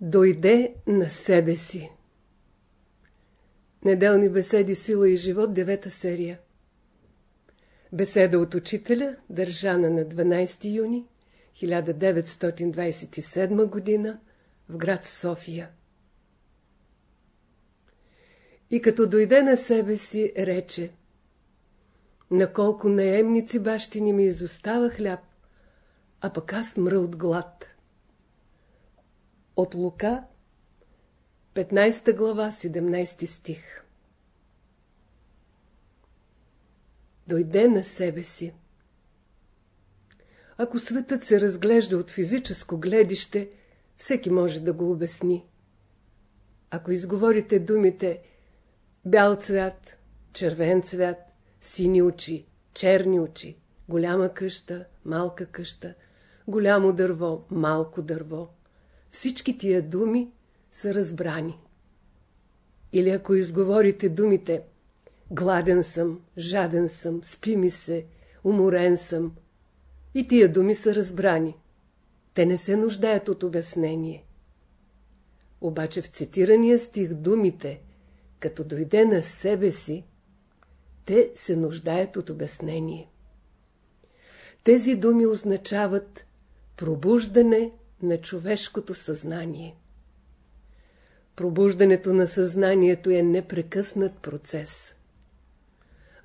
Дойде на себе си. Неделни беседи Сила и живот, девета серия. Беседа от учителя, държана на 12 юни 1927 година в град София. И като дойде на себе си, рече На колко наемници бащини ми изостава хляб, а пък аз мра от глад. От Лука, 15 глава, 17 стих. Дойде на себе си. Ако светът се разглежда от физическо гледище, всеки може да го обясни. Ако изговорите думите бял цвят, червен цвят, сини очи, черни очи, голяма къща, малка къща, голямо дърво, малко дърво, всички тия думи са разбрани. Или ако изговорите думите гладен съм, жаден съм, спи ми се, уморен съм, и тия думи са разбрани. Те не се нуждаят от обяснение. Обаче в цитирания стих думите, като дойде на себе си, те се нуждаят от обяснение. Тези думи означават пробуждане на човешкото съзнание. Пробуждането на съзнанието е непрекъснат процес.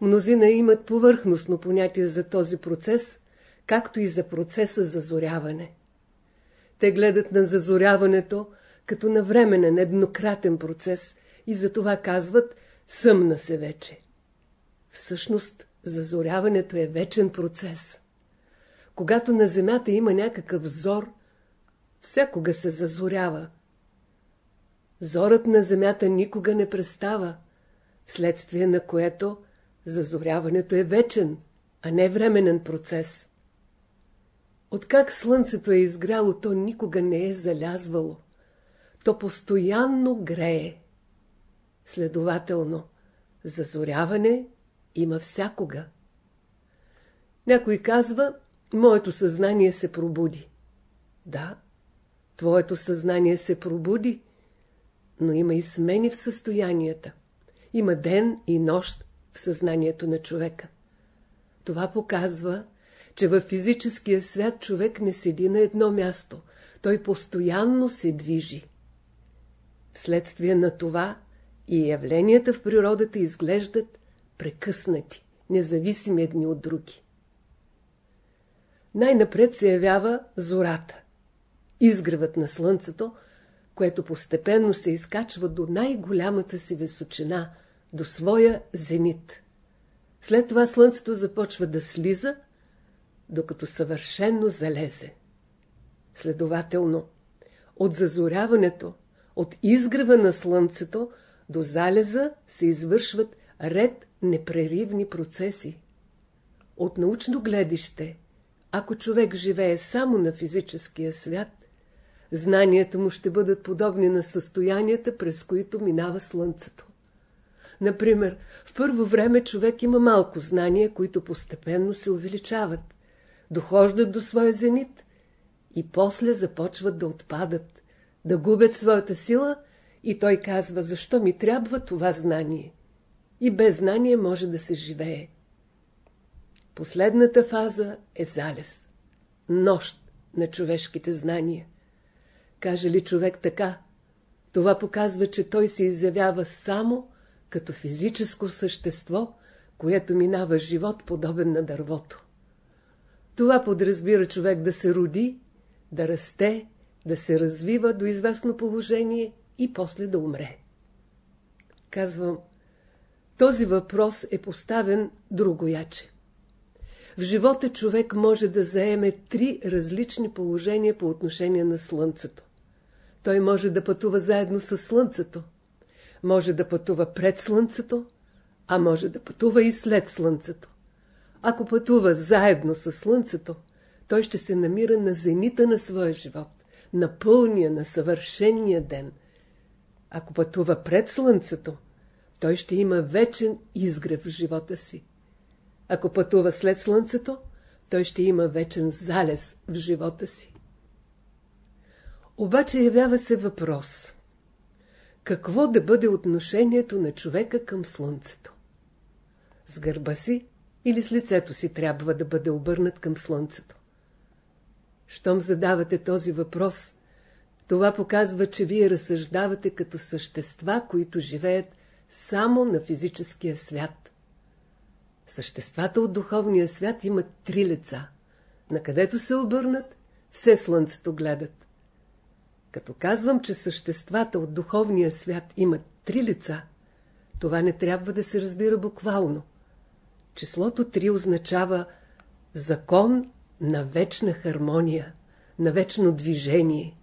Мнозина имат повърхностно понятие за този процес, както и за процеса за зоряване. Те гледат на зазоряването като на временен, еднократен процес и затова казват «съмна се вече». Всъщност, зазоряването е вечен процес. Когато на Земята има някакъв зор, всякога се зазорява. Зорът на Земята никога не престава, вследствие на което зазоряването е вечен, а не временен процес. Откак Слънцето е изгряло, то никога не е залязвало. То постоянно грее. Следователно, зазоряване има всякога. Някой казва, моето съзнание се пробуди. Да, твоето съзнание се пробуди, но има и смени в състоянията. Има ден и нощ в съзнанието на човека. Това показва, че във физическия свят човек не седи на едно място. Той постоянно се движи. Вследствие на това и явленията в природата изглеждат прекъснати, независими едни от други. Най-напред се явява зората, изгревът на слънцето, което постепенно се изкачва до най-голямата си височина, до своя зенит. След това слънцето започва да слиза, докато съвършенно залезе. Следователно, от зазоряването, от изгрева на слънцето до залеза се извършват ред непреривни процеси. От научно гледище, ако човек живее само на физическия свят, знанията му ще бъдат подобни на състоянията, през които минава Слънцето. Например, в първо време човек има малко знания, които постепенно се увеличават, дохождат до своя зенит и после започват да отпадат, да губят своята сила и той казва, защо ми трябва това знание. И без знание може да се живее. Последната фаза е залез. Нощ на човешките знания. Каже ли човек така, това показва, че той се изявява само като физическо същество, което минава живот подобен на дървото. Това подразбира човек да се роди, да расте, да се развива до известно положение и после да умре. Казвам, този въпрос е поставен другояче. В живота човек може да заеме три различни положения по отношение на Слънцето. Той може да пътува заедно с Слънцето. Може да пътува пред Слънцето, а може да пътува и след Слънцето. Ако пътува заедно с Слънцето, той ще се намира на зенита на своя живот, на пълния, на съвършения ден. Ако пътува пред Слънцето, той ще има вечен изгрев в живота си. Ако пътува след Слънцето, той ще има вечен залез в живота си. Обаче явява се въпрос. Какво да бъде отношението на човека към Слънцето? С гърба си или с лицето си трябва да бъде обърнат към Слънцето? Щом задавате този въпрос, това показва, че вие разсъждавате като същества, които живеят само на физическия свят. Съществата от духовния свят имат три лица. На където се обърнат, все слънцето гледат. Като казвам, че съществата от духовния свят имат три лица, това не трябва да се разбира буквално. Числото 3 означава закон на вечна хармония, на вечно движение.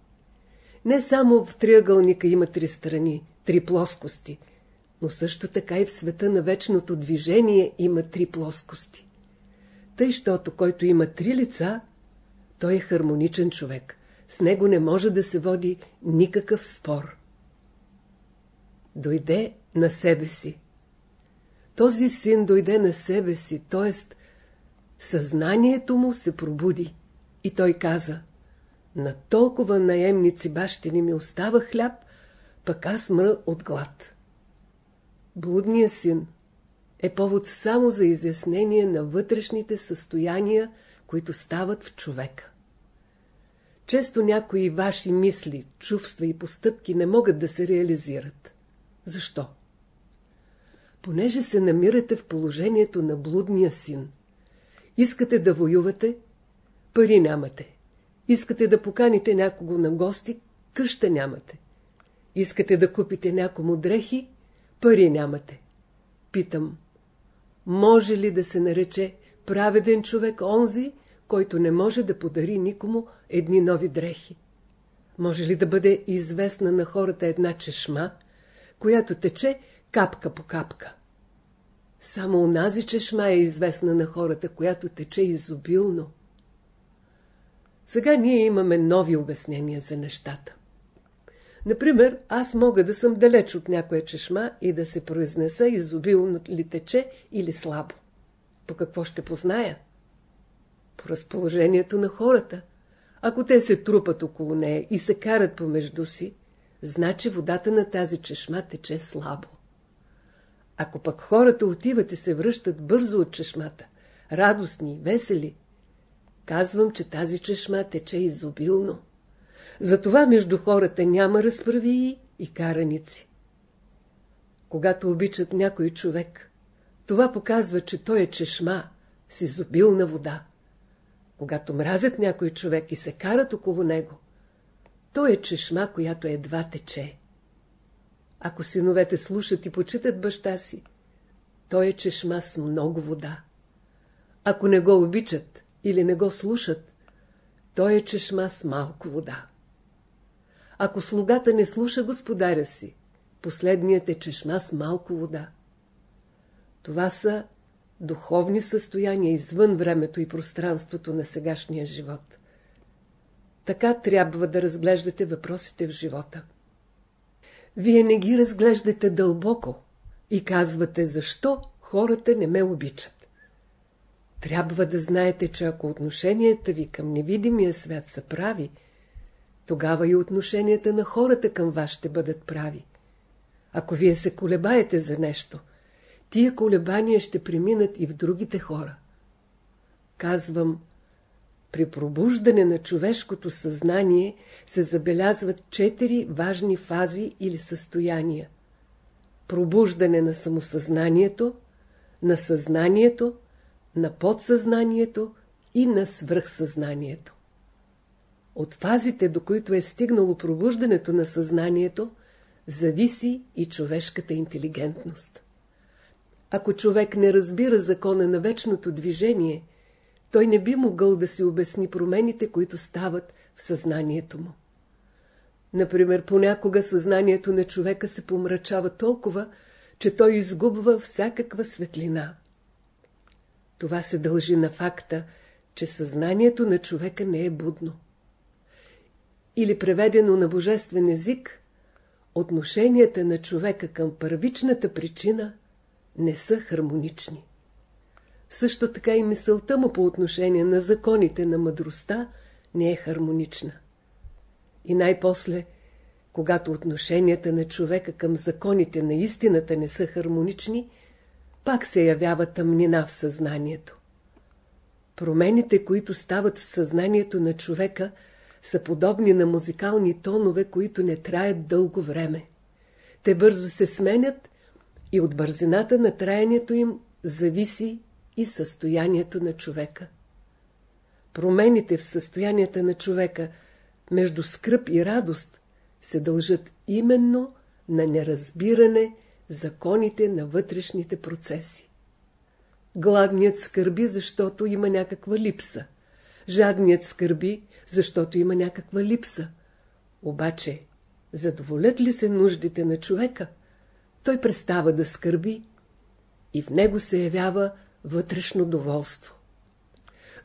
Не само в триъгълника има три страни, три плоскости, но също така и в света на вечното движение има три плоскости. Тъй, щото който има три лица, той е хармоничен човек. С него не може да се води никакъв спор. Дойде на себе си. Този син дойде на себе си, т.е. съзнанието му се пробуди. И той каза, на толкова наемници бащини ми остава хляб, пък аз мра от глад. Блудният син е повод само за изяснение на вътрешните състояния, които стават в човека. Често някои ваши мисли, чувства и постъпки не могат да се реализират. Защо? Понеже се намирате в положението на блудния син. Искате да воювате, пари нямате. Искате да поканите някого на гости, къща нямате. Искате да купите някому дрехи, пари нямате. Питам, може ли да се нарече праведен човек онзи, който не може да подари никому едни нови дрехи? Може ли да бъде известна на хората една чешма, която тече капка по капка? Само унази чешма е известна на хората, която тече изобилно. Сега ние имаме нови обяснения за нещата. Например, аз мога да съм далеч от някоя чешма и да се произнеса изобилно ли тече или слабо. По какво ще позная? По разположението на хората. Ако те се трупат около нея и се карат помежду си, значи водата на тази чешма тече слабо. Ако пък хората отиват и се връщат бързо от чешмата, радостни, весели, казвам, че тази чешма тече изобилно. Затова между хората няма разправии и караници. Когато обичат някой човек, това показва, че той е чешма с изобилна вода. Когато мразят някой човек и се карат около него, той е чешма, която едва тече. Ако синовете слушат и почитат баща си, той е чешма с много вода. Ако не го обичат или не го слушат, той е чешма с малко вода. Ако слугата не слуша господаря си, последният е чешма с малко вода. Това са духовни състояния извън времето и пространството на сегашния живот. Така трябва да разглеждате въпросите в живота. Вие не ги разглеждате дълбоко и казвате защо хората не ме обичат. Трябва да знаете, че ако отношенията ви към невидимия свят са прави, тогава и отношенията на хората към вас ще бъдат прави. Ако вие се колебаете за нещо, тия колебания ще преминат и в другите хора. Казвам, при пробуждане на човешкото съзнание се забелязват четири важни фази или състояния. Пробуждане на самосъзнанието, на съзнанието, на подсъзнанието и на свръхсъзнанието. От фазите, до които е стигнало пробуждането на съзнанието, зависи и човешката интелигентност. Ако човек не разбира закона на вечното движение, той не би могъл да си обясни промените, които стават в съзнанието му. Например, понякога съзнанието на човека се помрачава толкова, че той изгубва всякаква светлина. Това се дължи на факта, че съзнанието на човека не е будно или преведено на божествен език, отношенията на човека към първичната причина не са хармонични. Също така и мисълта му по отношение на законите на мъдростта не е хармонична. И най-после, когато отношенията на човека към законите на истината не са хармонични, пак се явява тъмнина в съзнанието. Промените, които стават в съзнанието на човека, са подобни на музикални тонове, които не траят дълго време. Те бързо се сменят и от бързината на траянето им зависи и състоянието на човека. Промените в състоянията на човека между скръп и радост се дължат именно на неразбиране законите на вътрешните процеси. Гладният скърби, защото има някаква липса. Жадният скърби, защото има някаква липса. Обаче, задоволят ли се нуждите на човека, той престава да скърби и в него се явява вътрешно доволство.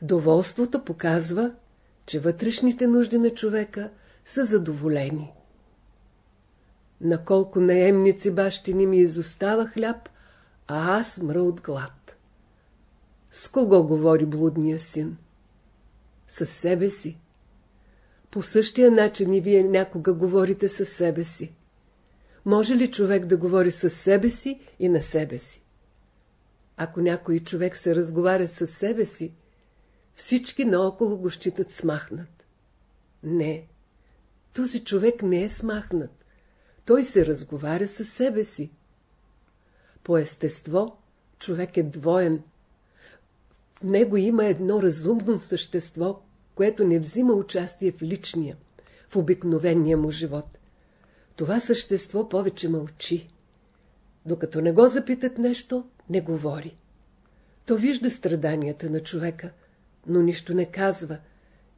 Доволството показва, че вътрешните нужди на човека са задоволени. На колко наемници бащини ми изостава хляб, а аз мра от глад. С кого говори блудния син? Със себе си. По същия начин и вие някога говорите със себе си. Може ли човек да говори със себе си и на себе си? Ако някой човек се разговаря със себе си, всички наоколо го считат смахнат. Не, този човек не е смахнат. Той се разговаря със себе си. По естество човек е двоен. В него има едно разумно същество, което не взима участие в личния, в обикновения му живот. Това същество повече мълчи. Докато не го запитат нещо, не говори. То вижда страданията на човека, но нищо не казва,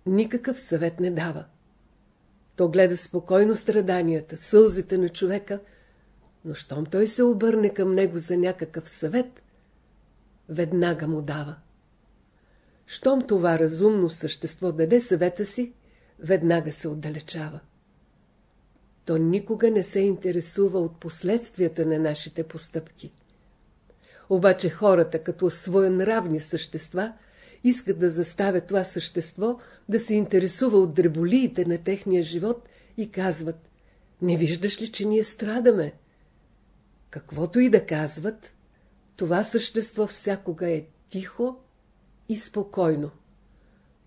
никакъв съвет не дава. То гледа спокойно страданията, сълзите на човека, но щом той се обърне към него за някакъв съвет, веднага му дава. Щом това разумно същество даде съвета си, веднага се отдалечава. То никога не се интересува от последствията на нашите постъпки. Обаче хората, като своенравни същества, искат да заставят това същество да се интересува от дреболиите на техния живот и казват «Не виждаш ли, че ние страдаме?» Каквото и да казват, това същество всякога е тихо и спокойно.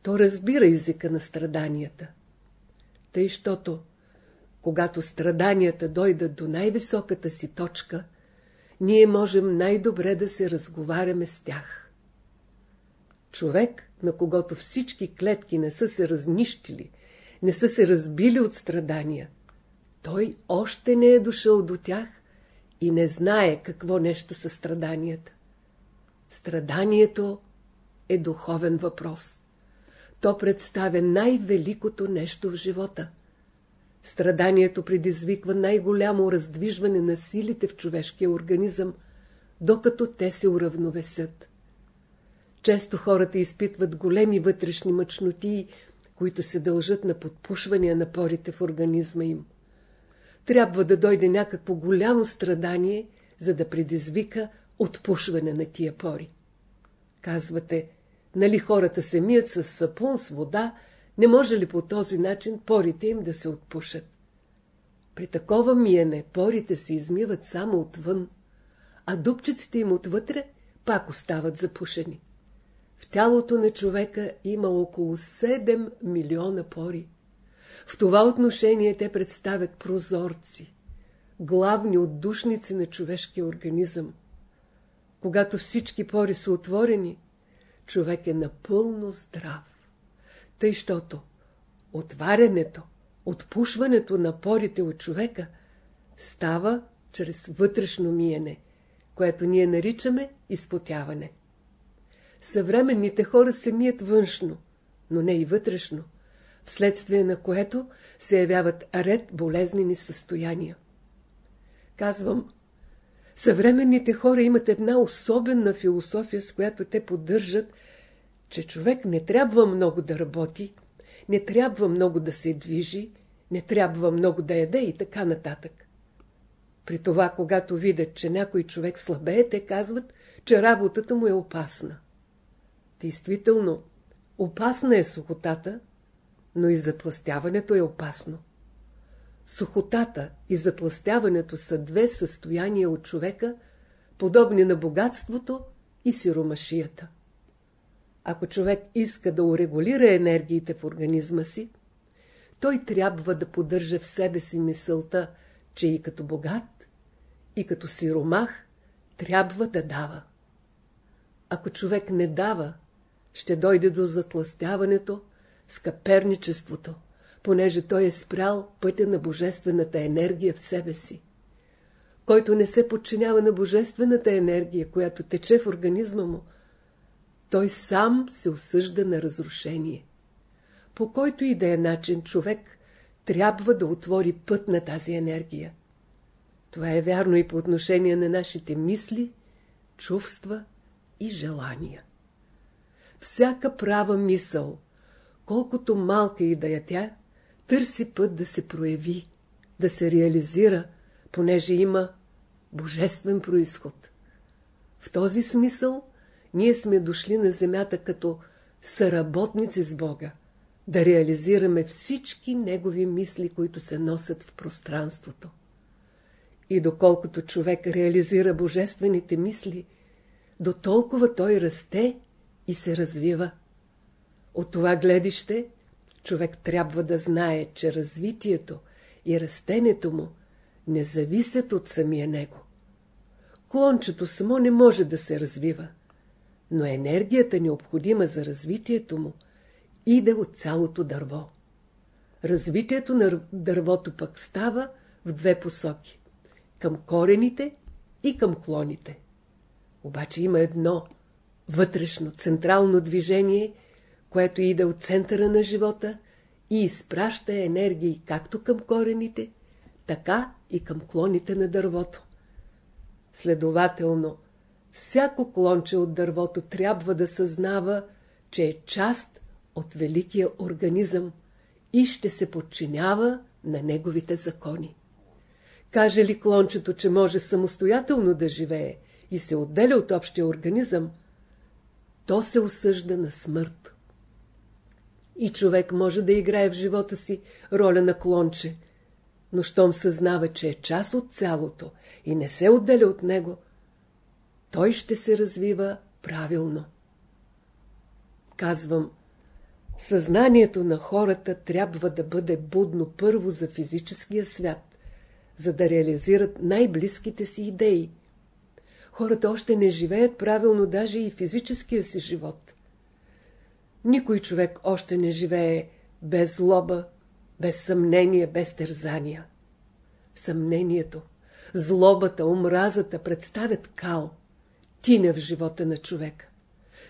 То разбира езика на страданията. Тъй, щото, когато страданията дойдат до най-високата си точка, ние можем най-добре да се разговаряме с тях. Човек, на когото всички клетки не са се разнищили, не са се разбили от страдания, той още не е дошъл до тях и не знае какво нещо са страданията. Страданието е духовен въпрос. То представя най-великото нещо в живота. Страданието предизвиква най-голямо раздвижване на силите в човешкия организъм, докато те се уравновесят. Често хората изпитват големи вътрешни мъчноти, които се дължат на подпушвания на порите в организма им. Трябва да дойде някакво голямо страдание, за да предизвика отпушване на тия пори. Казвате, нали хората се мият с сапун, с вода, не може ли по този начин порите им да се отпушат? При такова миене порите се измиват само отвън, а дупчиците им отвътре пак остават запушени. В тялото на човека има около 7 милиона пори. В това отношение те представят прозорци, главни отдушници на човешкия организъм. Когато всички пори са отворени, човек е напълно здрав. Тъй, щото отварянето, отпушването на порите от човека става чрез вътрешно миене, което ние наричаме изпотяване. Съвременните хора се мият външно, но не и вътрешно, вследствие на което се явяват ред болезнени състояния. Казвам, съвременните хора имат една особена философия, с която те поддържат, че човек не трябва много да работи, не трябва много да се движи, не трябва много да яде и така нататък. При това, когато видят, че някой човек слабее, те казват, че работата му е опасна. Действително, опасна е сухотата, но и затластяването е опасно. Сухотата и затластяването са две състояния от човека, подобни на богатството и сиромашията. Ако човек иска да урегулира енергиите в организма си, той трябва да поддържа в себе си мисълта, че и като богат, и като сиромах трябва да дава. Ако човек не дава, ще дойде до затластяването, скъперничеството, понеже той е спрял пътя на божествената енергия в себе си. Който не се подчинява на божествената енергия, която тече в организма му, той сам се осъжда на разрушение. По който и да е начин човек трябва да отвори път на тази енергия. Това е вярно и по отношение на нашите мисли, чувства и желания. Всяка права мисъл, колкото малка и да е тя, търси път да се прояви, да се реализира, понеже има божествен происход. В този смисъл ние сме дошли на земята като съработници с Бога, да реализираме всички Негови мисли, които се носят в пространството. И доколкото човек реализира божествените мисли, до толкова той расте и се развива. От това гледище човек трябва да знае, че развитието и растението му не зависят от самия него. Клончето само не може да се развива, но енергията необходима за развитието му иде от цялото дърво. Развитието на дървото пък става в две посоки – към корените и към клоните. Обаче има едно вътрешно, централно движение, което иде от центъра на живота и изпраща енергии както към корените, така и към клоните на дървото. Следователно, всяко клонче от дървото трябва да съзнава, че е част от великия организъм и ще се подчинява на неговите закони. Каже ли клончето, че може самостоятелно да живее и се отделя от общия организъм, то се осъжда на смърт. И човек може да играе в живота си роля на клонче, но щом съзнава, че е част от цялото и не се отделя от него, той ще се развива правилно. Казвам, съзнанието на хората трябва да бъде будно първо за физическия свят, за да реализират най-близките си идеи. Хората още не живеят правилно даже и физическия си живот. Никой човек още не живее без злоба, без съмнение, без тързания. Съмнението, злобата, омразата представят кал, тиня в живота на човека.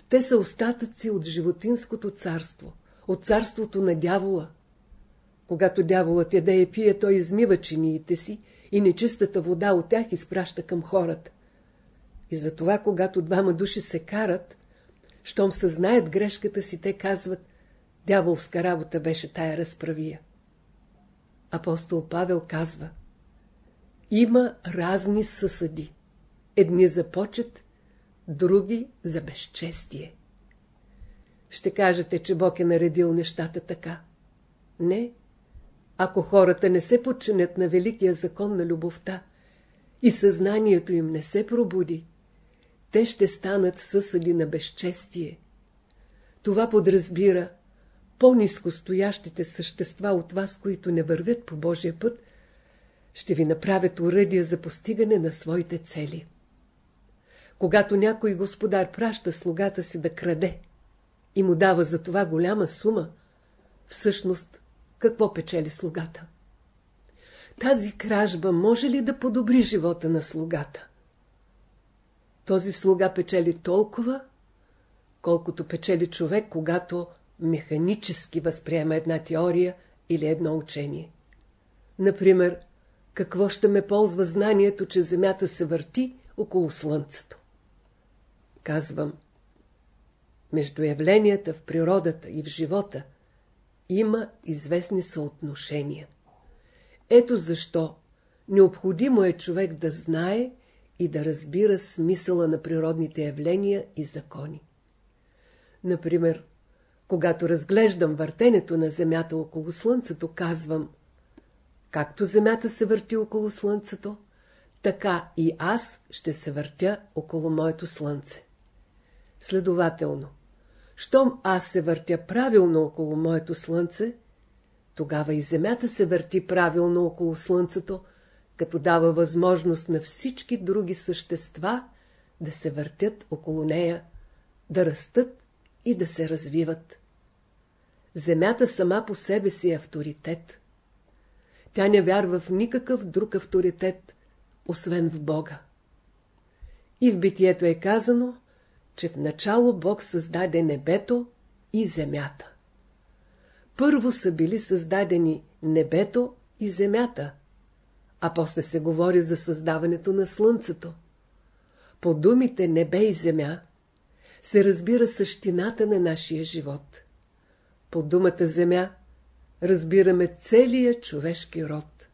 Те са остатъци от животинското царство, от царството на дявола. Когато дяволът яде и пие, той измива чиниите си и нечистата вода от тях изпраща към хората. И затова, когато двама души се карат, щом съзнаят грешката си, те казват, дяволска работа беше тая разправия. Апостол Павел казва, има разни съсъди. Едни за почет, други за безчестие. Ще кажете, че Бог е наредил нещата така. Не. Ако хората не се подчинят на великия закон на любовта и съзнанието им не се пробуди, те ще станат съсъди на безчестие. Това подразбира по-низко стоящите същества от вас, които не вървят по Божия път, ще ви направят уръдия за постигане на своите цели. Когато някой господар праща слугата си да краде и му дава за това голяма сума, всъщност какво печели слугата? Тази кражба може ли да подобри живота на слугата? Този слуга печели толкова, колкото печели човек, когато механически възприема една теория или едно учение. Например, какво ще ме ползва знанието, че Земята се върти около Слънцето? Казвам, между явленията в природата и в живота има известни съотношения. Ето защо необходимо е човек да знае и да разбира смисъла на природните явления и закони. Например, Когато разглеждам въртенето на Земята около Слънцето, казвам Както Земята се върти около Слънцето, така и аз ще се въртя около моето Слънце. Следователно, щом аз се въртя правилно около моето Слънце, тогава и Земята се върти правилно около Слънцето, като дава възможност на всички други същества да се въртят около нея, да растат и да се развиват. Земята сама по себе си е авторитет. Тя не вярва в никакъв друг авторитет, освен в Бога. И в битието е казано, че в начало Бог създаде небето и земята. Първо са били създадени небето и земята, а после се говори за създаването на Слънцето. По думите небе и земя се разбира същината на нашия живот. По думата земя разбираме целия човешки род.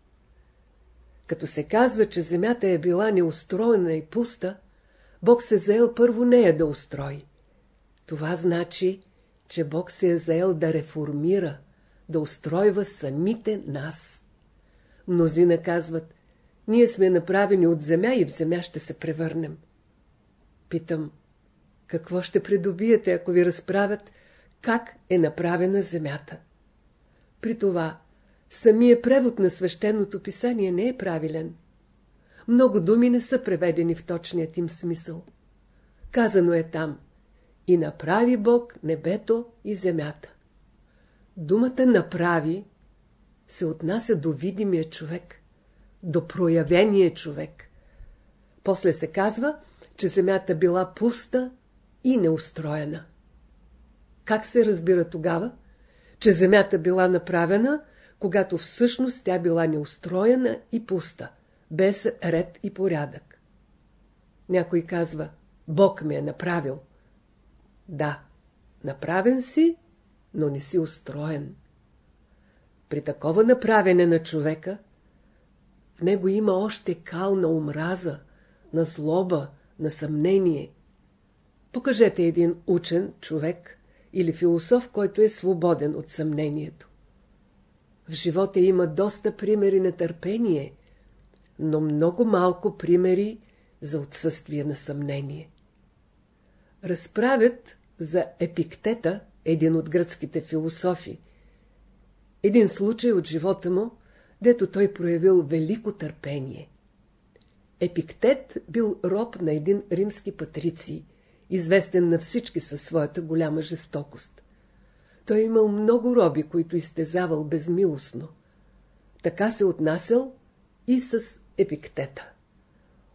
Като се казва, че земята е била неустроена и пуста, Бог се заел първо нея да устрои. Това значи, че Бог се е заел да реформира, да устройва самите нас. Мнозина казват, ние сме направени от земя и в земя ще се превърнем. Питам, какво ще придобиете, ако ви разправят как е направена земята? При това, самия превод на свещеното писание не е правилен. Много думи не са преведени в точният им смисъл. Казано е там и направи Бог небето и земята. Думата направи се отнася до видимия човек, до проявения човек. После се казва, че земята била пуста и неустроена. Как се разбира тогава, че земята била направена, когато всъщност тя била неустроена и пуста, без ред и порядък? Някой казва, Бог ме е направил. Да, направен си, но не си устроен. При такова направене на човека, в него има още кал на омраза, на злоба, на съмнение. Покажете един учен човек или философ, който е свободен от съмнението. В живота има доста примери на търпение, но много малко примери за отсъствие на съмнение. Разправят за Епиктета, един от гръцките философи, един случай от живота му, дето той проявил велико търпение. Епиктет бил роб на един римски патриций, известен на всички със своята голяма жестокост. Той имал много роби, които изтезавал безмилостно. Така се отнасял и с епиктета.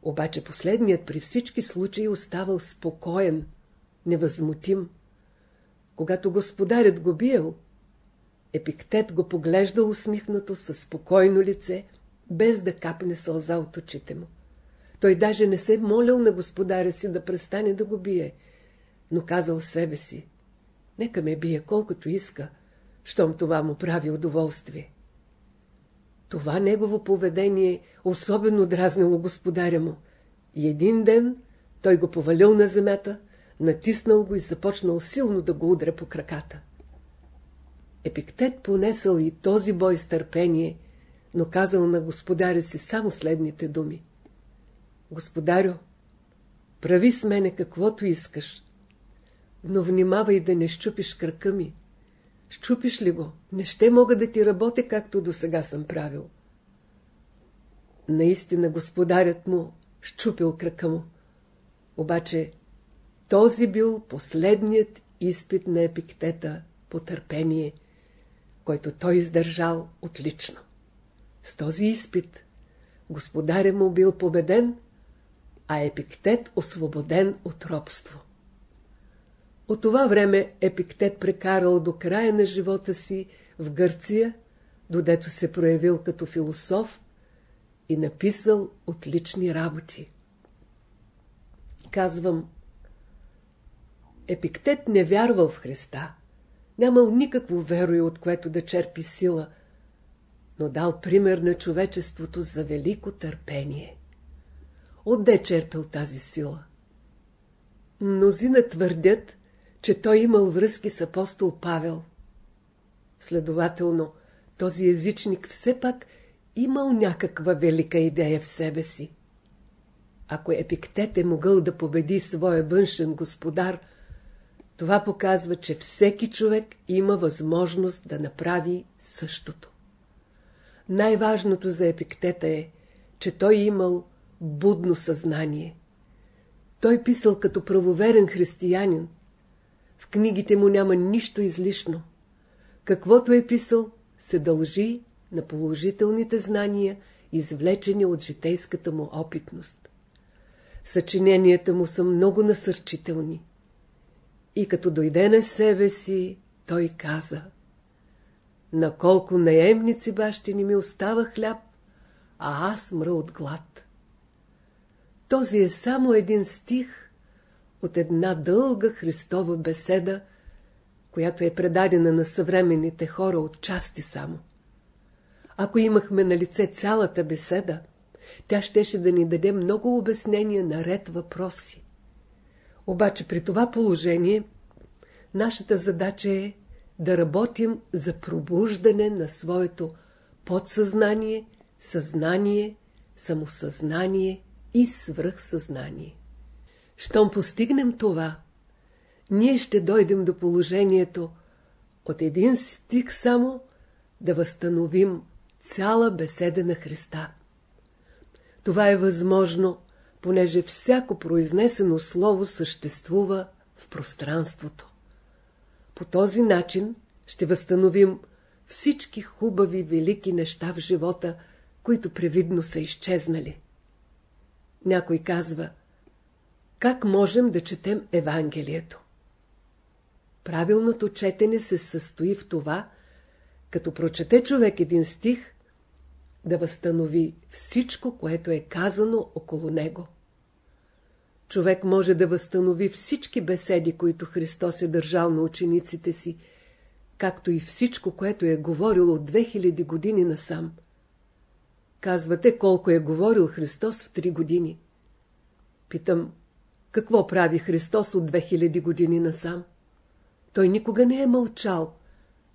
Обаче последният при всички случаи оставал спокоен, невъзмутим. Когато господарят го биел, Епиктет го поглеждал усмихнато със спокойно лице, без да капне сълза от очите му. Той даже не се молил на господаря си да престане да го бие, но казал себе си, нека ме бие колкото иска, щом това му прави удоволствие. Това негово поведение особено дразнило господаря му и един ден той го повалил на земята, натиснал го и започнал силно да го удря по краката. Епиктет понесъл и този бой с търпение, но казал на господаря си само следните думи. Господарю, прави с мене каквото искаш, но внимавай да не щупиш кръка ми. Щупиш ли го, не ще мога да ти работя, както до сега съм правил. Наистина господарят му щупил кръка му. Обаче този бил последният изпит на епиктета по търпение – който той издържал отлично. С този изпит господаря му бил победен, а Епиктет освободен от робство. От това време Епиктет прекарал до края на живота си в Гърция, додето се проявил като философ и написал отлични работи. Казвам, Епиктет не вярвал в Христа – Нямал никакво верое, от което да черпи сила, но дал пример на човечеството за велико търпение. Отде черпил тази сила? Мнозина твърдят, че той имал връзки с апостол Павел. Следователно, този езичник все пак имал някаква велика идея в себе си. Ако Епиктет е могъл да победи своя външен господар, това показва, че всеки човек има възможност да направи същото. Най-важното за Епиктета е, че той имал будно съзнание. Той писал като правоверен християнин. В книгите му няма нищо излишно. Каквото е писал, се дължи на положителните знания, извлечени от житейската му опитност. Съчиненията му са много насърчителни. И като дойде на себе си, той каза На колко наемници бащини ми остава хляб, а аз мра от глад. Този е само един стих от една дълга Христова беседа, която е предадена на съвременните хора от части само. Ако имахме на лице цялата беседа, тя щеше да ни даде много обяснения на ред въпроси. Обаче при това положение нашата задача е да работим за пробуждане на своето подсъзнание, съзнание, самосъзнание и свръхсъзнание. Щом постигнем това, ние ще дойдем до положението от един стих само да възстановим цяла беседа на Христа. Това е възможно, понеже всяко произнесено слово съществува в пространството. По този начин ще възстановим всички хубави, велики неща в живота, които превидно са изчезнали. Някой казва, как можем да четем Евангелието? Правилното четене се състои в това, като прочете човек един стих, да възстанови всичко, което е казано около него. Човек може да възстанови всички беседи, които Христос е държал на учениците си, както и всичко, което е говорил от 2000 години насам. Казвате колко е говорил Христос в три години. Питам, какво прави Христос от 2000 години насам? Той никога не е мълчал,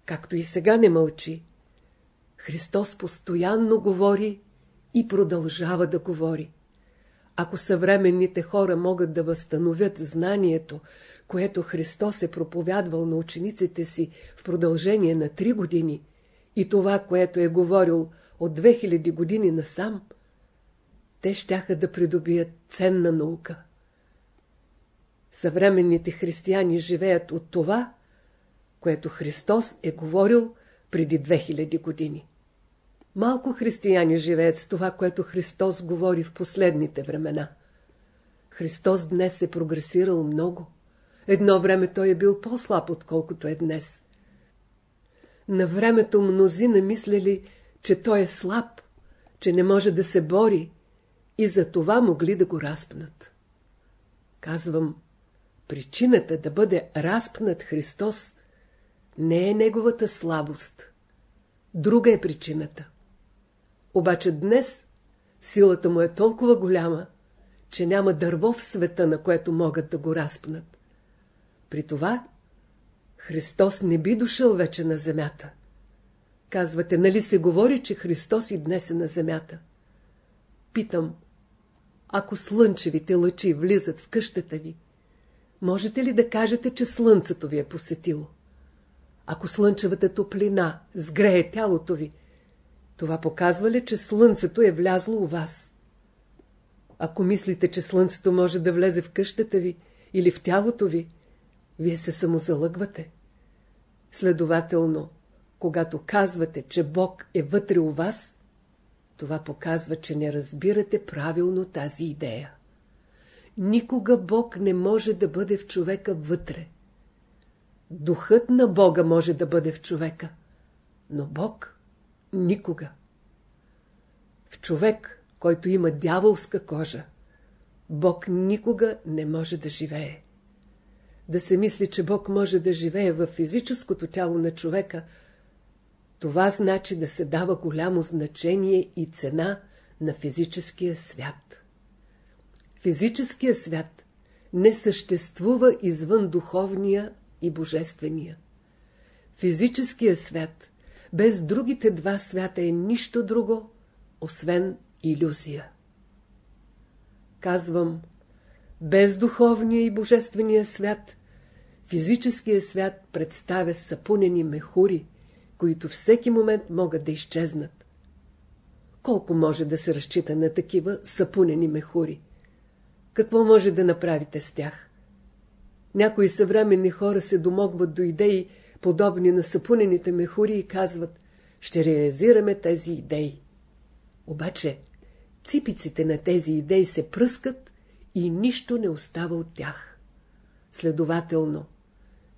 както и сега не мълчи. Христос постоянно говори и продължава да говори. Ако съвременните хора могат да възстановят знанието, което Христос е проповядвал на учениците си в продължение на три години, и това, което е говорил от 2000 години насам, те щяха да придобият ценна наука. Съвременните християни живеят от това, което Христос е говорил преди 2000 години. Малко християни живеят с това, което Христос говори в последните времена. Христос днес е прогресирал много. Едно време той е бил по-слаб, отколкото е днес. На времето мнозина мислели, че той е слаб, че не може да се бори и за това могли да го разпнат. Казвам, причината да бъде разпнат Христос не е неговата слабост. Друга е причината. Обаче днес силата му е толкова голяма, че няма дърво в света, на което могат да го разпнат. При това Христос не би дошъл вече на земята. Казвате, нали се говори, че Христос и днес е на земята? Питам, ако слънчевите лъчи влизат в къщата ви, можете ли да кажете, че слънцето ви е посетило? Ако слънчевата топлина сгрее тялото ви, това показва ли, че слънцето е влязло у вас? Ако мислите, че слънцето може да влезе в къщата ви или в тялото ви, вие се самозалъгвате. Следователно, когато казвате, че Бог е вътре у вас, това показва, че не разбирате правилно тази идея. Никога Бог не може да бъде в човека вътре. Духът на Бога може да бъде в човека, но Бог никога. В човек, който има дяволска кожа, Бог никога не може да живее. Да се мисли, че Бог може да живее в физическото тяло на човека, това значи да се дава голямо значение и цена на физическия свят. Физическия свят не съществува извън духовния и божествения. Физическия свят, без другите два свята е нищо друго, освен иллюзия. Казвам, без духовния и божествения свят, физическия свят представя сапунени мехури, които всеки момент могат да изчезнат. Колко може да се разчита на такива сапунени мехури? Какво може да направите с тях? Някои съвременни хора се домогват до идеи, подобни на сапунените мехури и казват, ще реализираме тези идеи. Обаче, ципиците на тези идеи се пръскат и нищо не остава от тях. Следователно,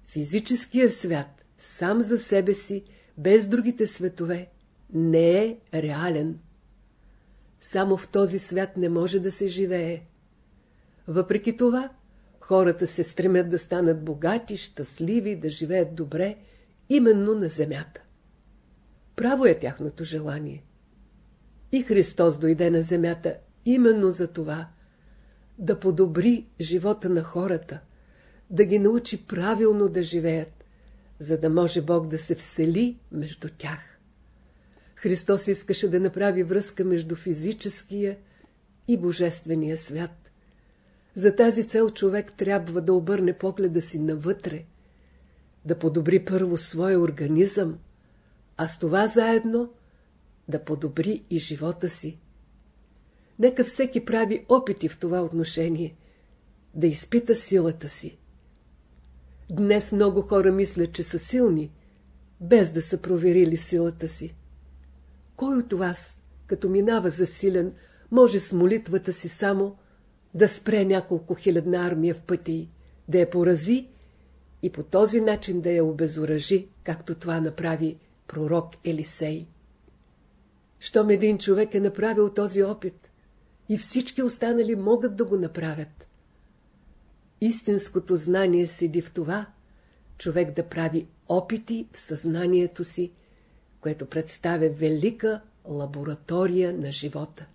физическия свят сам за себе си, без другите светове, не е реален. Само в този свят не може да се живее. Въпреки това, хората се стремят да станат богати, щастливи, да живеят добре, именно на земята. Право е тяхното желание. И Христос дойде на земята именно за това, да подобри живота на хората, да ги научи правилно да живеят, за да може Бог да се всели между тях. Христос искаше да направи връзка между физическия и божествения свят. За тази цел човек трябва да обърне погледа си навътре, да подобри първо своя организъм, а с това заедно да подобри и живота си. Нека всеки прави опити в това отношение, да изпита силата си. Днес много хора мислят, че са силни, без да са проверили силата си. Кой от вас, като минава за силен, може с молитвата си само да спре няколко хилядна армия в пъти, да я порази и по този начин да я обезоръжи, както това направи пророк Елисей. Щом един човек е направил този опит, и всички останали могат да го направят. Истинското знание седи в това, човек да прави опити в съзнанието си, което представя велика лаборатория на живота.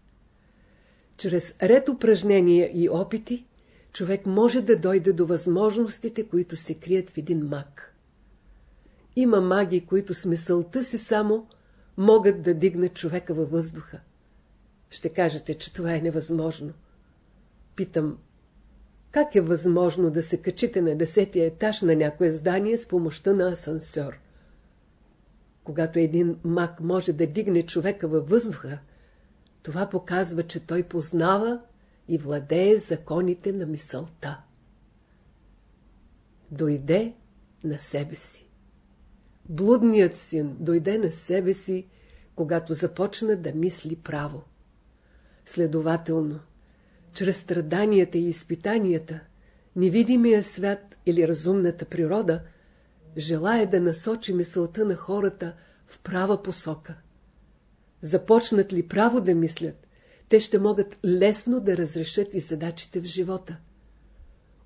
Чрез ред упражнения и опити, човек може да дойде до възможностите, които се крият в един маг. Има маги, които с мисълта си само могат да дигнат човека във въздуха. Ще кажете, че това е невъзможно. Питам, как е възможно да се качите на десетия етаж на някое здание с помощта на асансьор? Когато един мак може да дигне човека във въздуха, това показва, че той познава и владее законите на мисълта. Дойде на себе си. Блудният син дойде на себе си, когато започна да мисли право. Следователно, чрез страданията и изпитанията, невидимия свят или разумната природа желая да насочи мисълта на хората в права посока. Започнат ли право да мислят, те ще могат лесно да разрешат и задачите в живота.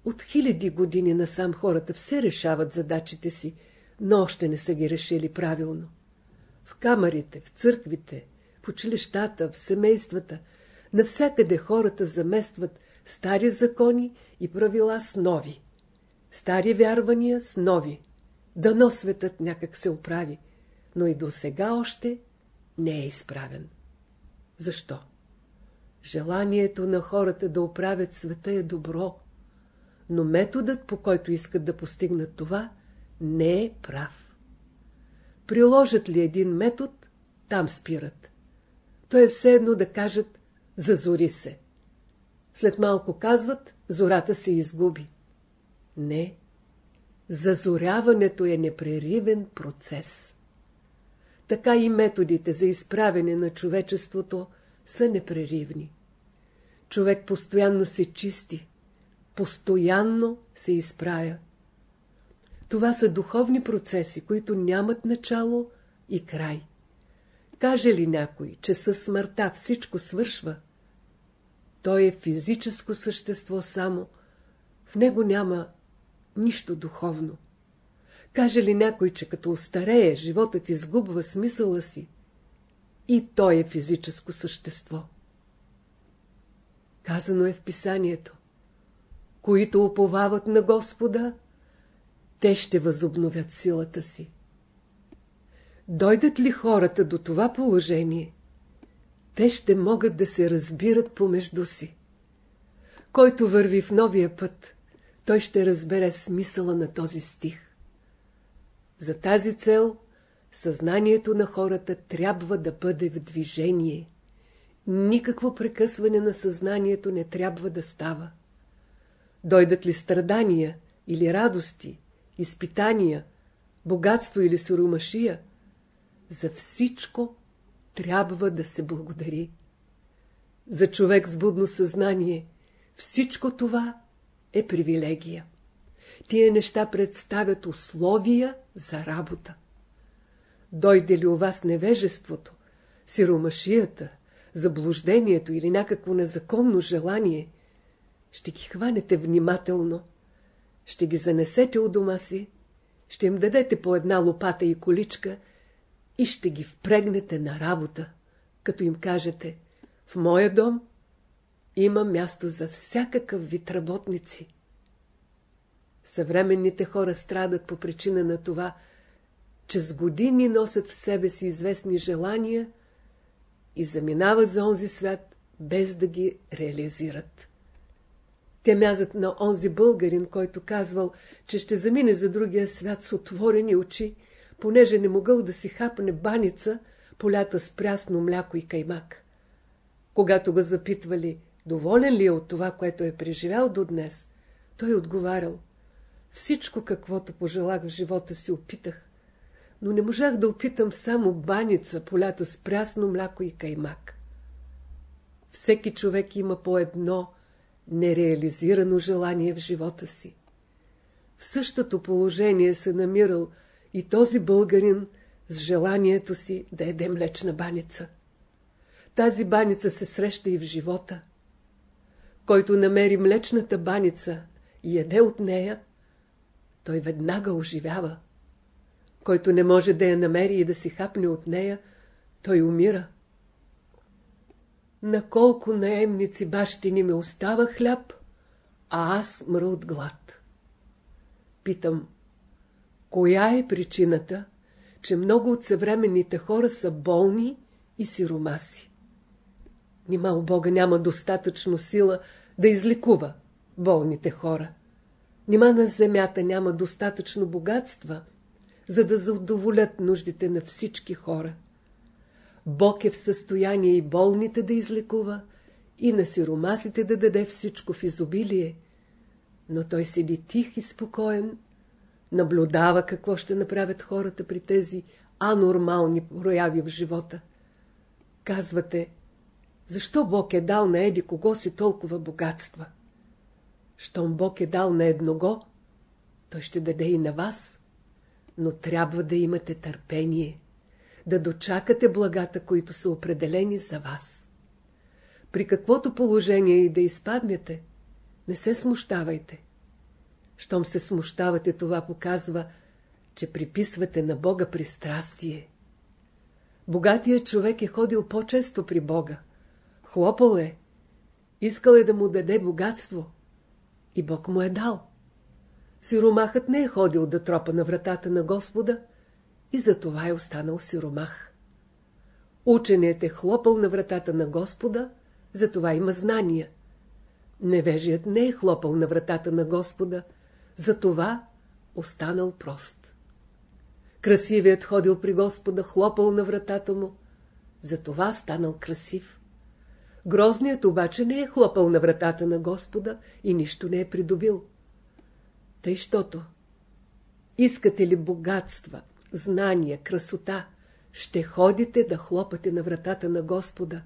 От хиляди години насам хората все решават задачите си, но още не са ги решили правилно. В камерите, в църквите, в училищата, в семействата – Навсякъде хората заместват стари закони и правила с нови. Стари вярвания с нови. Дано светът някак се оправи, но и до сега още не е изправен. Защо? Желанието на хората да оправят света е добро, но методът, по който искат да постигнат това, не е прав. Приложат ли един метод, там спират. То е все едно да кажат Зазори се. След малко казват, зората се изгуби. Не. Зазоряването е непреривен процес. Така и методите за изправене на човечеството са непреривни. Човек постоянно се чисти, постоянно се изправя. Това са духовни процеси, които нямат начало и край. Каже ли някой, че със смъртта всичко свършва, той е физическо същество само, в него няма нищо духовно. Каже ли някой, че като остарее, животът изгубва смисъла си, и той е физическо същество. Казано е в писанието, които уповават на Господа, те ще възобновят силата си. Дойдат ли хората до това положение, те ще могат да се разбират помежду си. Който върви в новия път, той ще разбере смисъла на този стих. За тази цел съзнанието на хората трябва да бъде в движение. Никакво прекъсване на съзнанието не трябва да става. Дойдат ли страдания или радости, изпитания, богатство или суромашия, за всичко трябва да се благодари. За човек с будно съзнание всичко това е привилегия. Тия неща представят условия за работа. Дойде ли у вас невежеството, сиромашията, заблуждението или някакво незаконно желание, ще ги хванете внимателно, ще ги занесете у дома си, ще им дадете по една лопата и количка и ще ги впрегнете на работа, като им кажете «В моя дом има място за всякакъв вид работници». Съвременните хора страдат по причина на това, че с години носят в себе си известни желания и заминават за онзи свят, без да ги реализират. Те мязат на онзи българин, който казвал, че ще замине за другия свят с отворени очи, понеже не могъл да си хапне баница, полята с прясно мляко и каймак. Когато го запитвали, доволен ли е от това, което е преживял до днес, той отговарял, всичко каквото пожелах в живота си опитах, но не можах да опитам само баница, полята с прясно мляко и каймак. Всеки човек има по едно нереализирано желание в живота си. В същото положение се намирал и този българин с желанието си да еде млечна баница. Тази баница се среща и в живота. Който намери млечната баница и яде от нея, той веднага оживява. Който не може да я намери и да си хапне от нея, той умира. На колко наемници бащини ми остава хляб, а аз мра от глад. Питам, коя е причината, че много от съвременните хора са болни и сиромаси? Нима у Бога няма достатъчно сила да излекува болните хора. Нима на земята няма достатъчно богатства, за да задоволят нуждите на всички хора. Бог е в състояние и болните да излекува, и на сиромасите да даде всичко в изобилие, но той седи тих и спокоен, наблюдава какво ще направят хората при тези анормални прояви в живота. Казвате, защо Бог е дал на еди кого си толкова богатства? Щом Бог е дал на едного, той ще даде и на вас. Но трябва да имате търпение, да дочакате благата, които са определени за вас. При каквото положение и да изпаднете, не се смущавайте. Щом се смущавате, това показва, че приписвате на Бога пристрастие. Богатият човек е ходил по-често при Бога. Хлопал е. Искал е да му даде богатство. И Бог му е дал. Сиромахът не е ходил да тропа на вратата на Господа и затова е останал сиромах. Ученият е хлопал на вратата на Господа, затова има знания. Невежият не е хлопал на вратата на Господа, затова останал прост. Красивият ходил при Господа, хлопал на вратата му, затова станал красив. Грозният обаче не е хлопал на вратата на Господа и нищо не е придобил. Тъй, щото искате ли богатства, знания, красота, ще ходите да хлопате на вратата на Господа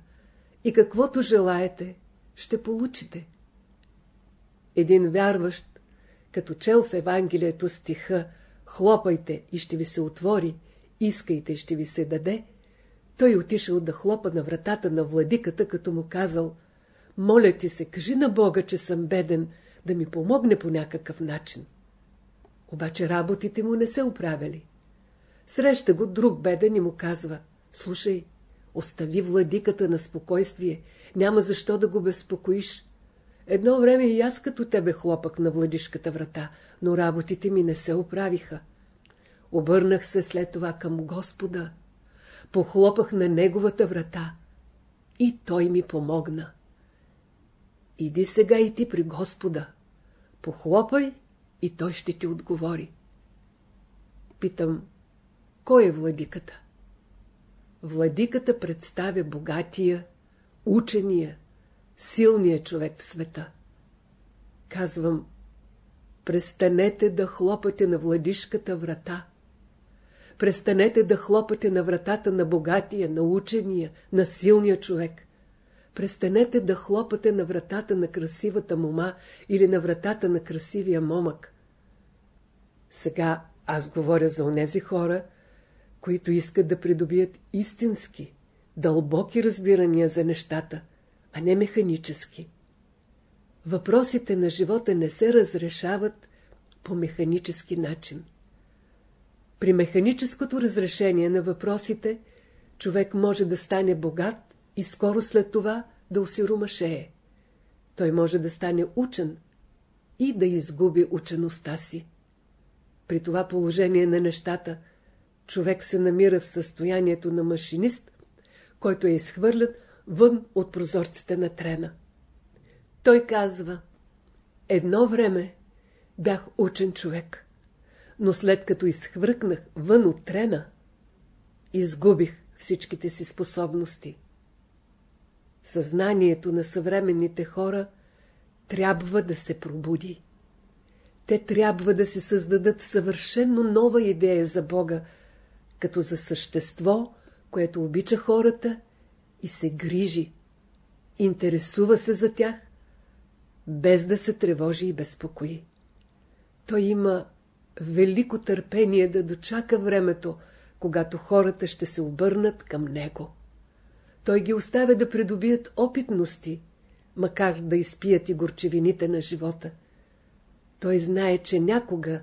и каквото желаете, ще получите. Един вярващ, като чел в Евангелието стиха «Хлопайте и ще ви се отвори, искайте и ще ви се даде», той отишъл да хлопа на вратата на владиката, като му казал «Моля ти се, кажи на Бога, че съм беден, да ми помогне по някакъв начин». Обаче работите му не се оправили. Среща го друг беден и му казва «Слушай, остави владиката на спокойствие, няма защо да го безпокоиш. Едно време и аз като тебе хлопах на владишката врата, но работите ми не се оправиха. Обърнах се след това към Господа, похлопах на Неговата врата и Той ми помогна. Иди сега и ти при Господа, похлопай и Той ще ти отговори. Питам, кой е владиката? Владиката представя богатия, учения, силния човек в света. Казвам, престанете да хлопате на владишката врата. Престанете да хлопате на вратата на богатия, на учения, на силния човек. Престанете да хлопате на вратата на красивата мома или на вратата на красивия момък. Сега аз говоря за онези хора, които искат да придобият истински, дълбоки разбирания за нещата, а не механически. Въпросите на живота не се разрешават по механически начин. При механическото разрешение на въпросите, човек може да стане богат и скоро след това да усиромашее. Той може да стане учен и да изгуби учеността си. При това положение на нещата, човек се намира в състоянието на машинист, който е изхвърлен вън от прозорците на трена. Той казва, едно време бях учен човек, но след като изхвъркнах вън от трена, изгубих всичките си способности. Съзнанието на съвременните хора трябва да се пробуди. Те трябва да се създадат съвършенно нова идея за Бога, като за същество, което обича хората и се грижи, интересува се за тях, без да се тревожи и безпокои. Той има велико търпение да дочака времето, когато хората ще се обърнат към него. Той ги оставя да придобият опитности, макар да изпият и горчевините на живота – той знае, че някога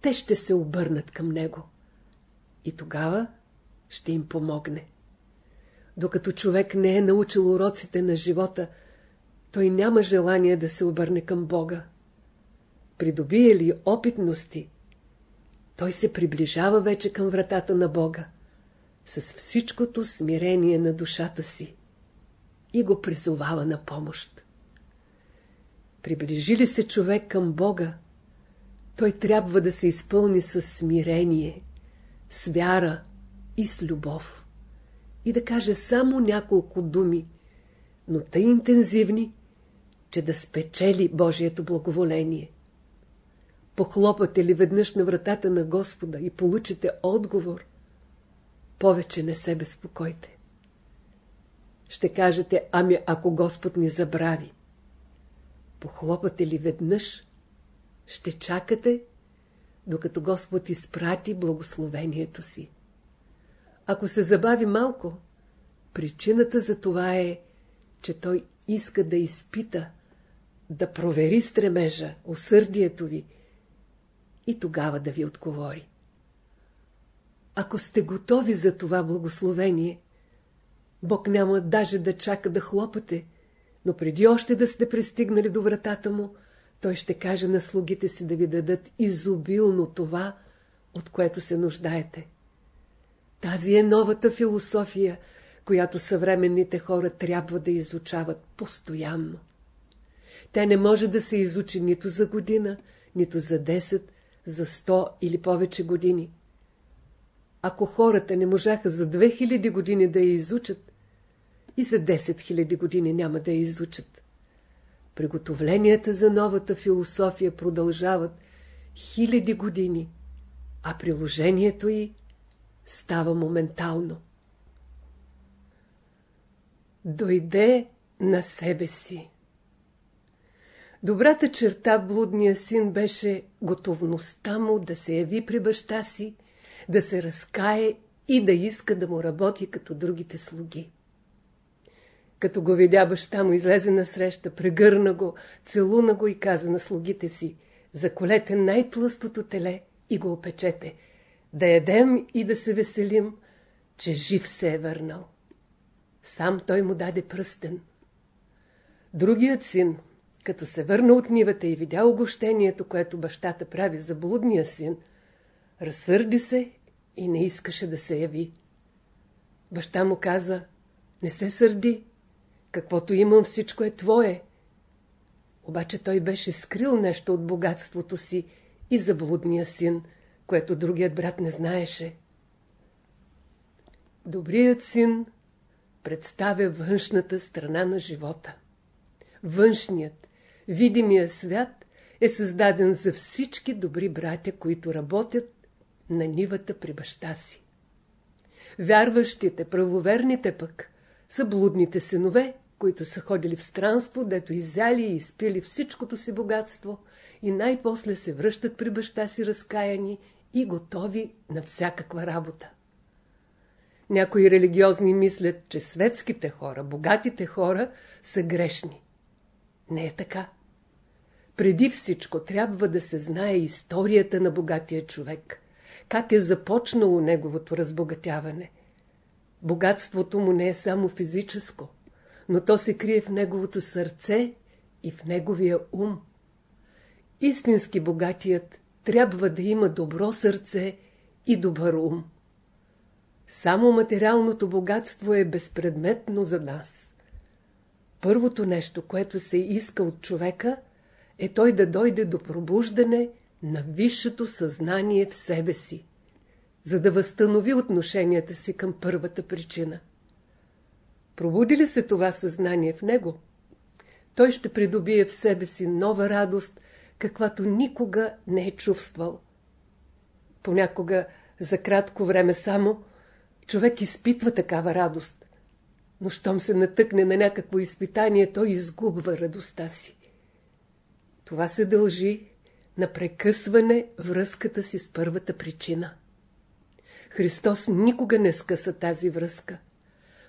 те ще се обърнат към него. И тогава ще им помогне. Докато човек не е научил уроците на живота, той няма желание да се обърне към Бога. Придобие ли опитности, той се приближава вече към вратата на Бога с всичкото смирение на душата си и го призовава на помощ. Приближи ли се човек към Бога, той трябва да се изпълни с смирение, с вяра и с любов. И да каже само няколко думи, но тъй интензивни, че да спечели Божието благоволение. Похлопате ли веднъж на вратата на Господа и получите отговор, повече не се безпокойте. Ще кажете, ами ако Господ ни забрави. Похлопате ли веднъж, ще чакате, докато Господ изпрати благословението си. Ако се забави малко, причината за това е, че Той иска да изпита, да провери стремежа, усърдието ви и тогава да ви отговори. Ако сте готови за това благословение, Бог няма даже да чака да хлопате, но преди още да сте пристигнали до вратата му, той ще каже на слугите си да ви дадат изобилно това, от което се нуждаете. Тази е новата философия, която съвременните хора трябва да изучават постоянно. Тя не може да се изучи нито за година, нито за 10, за 100 или повече години. Ако хората не можаха за 2000 години да я изучат, и за 10 000 години няма да я изучат. Приготовленията за новата философия продължават хиляди години, а приложението й става моментално. Дойде на себе си. Добрата черта блудния син беше готовността му да се яви при баща си, да се разкае и да иска да му работи като другите слуги. Като го видя баща му, излезе насреща, прегърна го, целуна го и каза на слугите си, заколете най-тлъстото теле и го опечете, да ядем и да се веселим, че жив се е върнал. Сам той му даде пръстен. Другият син, Като се върна от нивата и видя огощението, което бащата прави за блудния син, разсърди се и не искаше да се яви. Баща му каза, не се сърди, каквото имам всичко е твое. Обаче той беше скрил нещо от богатството си и за блудния син, което другият брат не знаеше. Добрият син представя външната страна на живота. Външният, видимия свят е създаден за всички добри братя, които работят на нивата при баща си. Вярващите, правоверните пък, са блудните синове, които са ходили в странство, дето изяли и изпили всичкото си богатство и най-после се връщат при баща си разкаяни и готови на всякаква работа. Някои религиозни мислят, че светските хора, богатите хора са грешни. Не е така. Преди всичко трябва да се знае историята на богатия човек. Как е започнало неговото разбогатяване. Богатството му не е само физическо, но то се крие в неговото сърце и в неговия ум. Истински богатият трябва да има добро сърце и добър ум. Само материалното богатство е безпредметно за нас. Първото нещо, което се иска от човека, е той да дойде до пробуждане на висшето съзнание в себе си, за да възстанови отношенията си към първата причина. Пробуди ли се това съзнание в него, той ще придобие в себе си нова радост, каквато никога не е чувствал. Понякога, за кратко време само, човек изпитва такава радост. Но щом се натъкне на някакво изпитание, той изгубва радостта си. Това се дължи на прекъсване връзката си с първата причина. Христос никога не скъса тази връзка.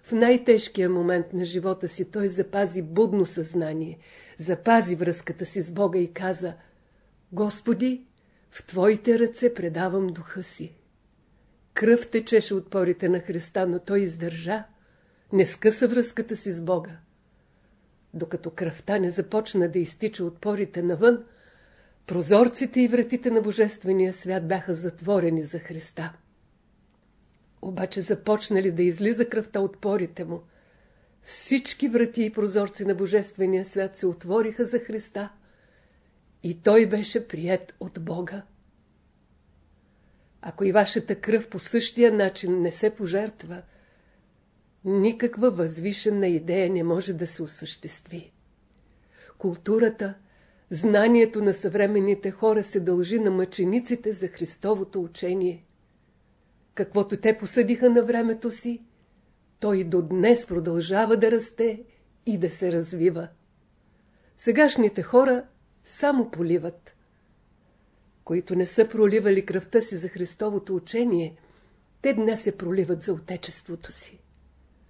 В най-тежкия момент на живота си той запази будно съзнание, запази връзката си с Бога и каза Господи, в Твоите ръце предавам духа си. Кръв течеше от порите на Христа, но той издържа, не скъса връзката си с Бога. Докато кръвта не започна да изтича от порите навън, прозорците и вратите на Божествения свят бяха затворени за Христа. Обаче започнали да излиза кръвта от порите му. Всички врати и прозорци на Божествения свят се отвориха за Христа и той беше прият от Бога. Ако и вашата кръв по същия начин не се пожертва, никаква възвишена идея не може да се осъществи. Културата, знанието на съвременните хора се дължи на мъчениците за Христовото учение. Каквото те посъдиха на времето си, той до днес продължава да расте и да се развива. Сегашните хора само поливат които не са проливали кръвта си за Христовото учение, те днес се проливат за отечеството си.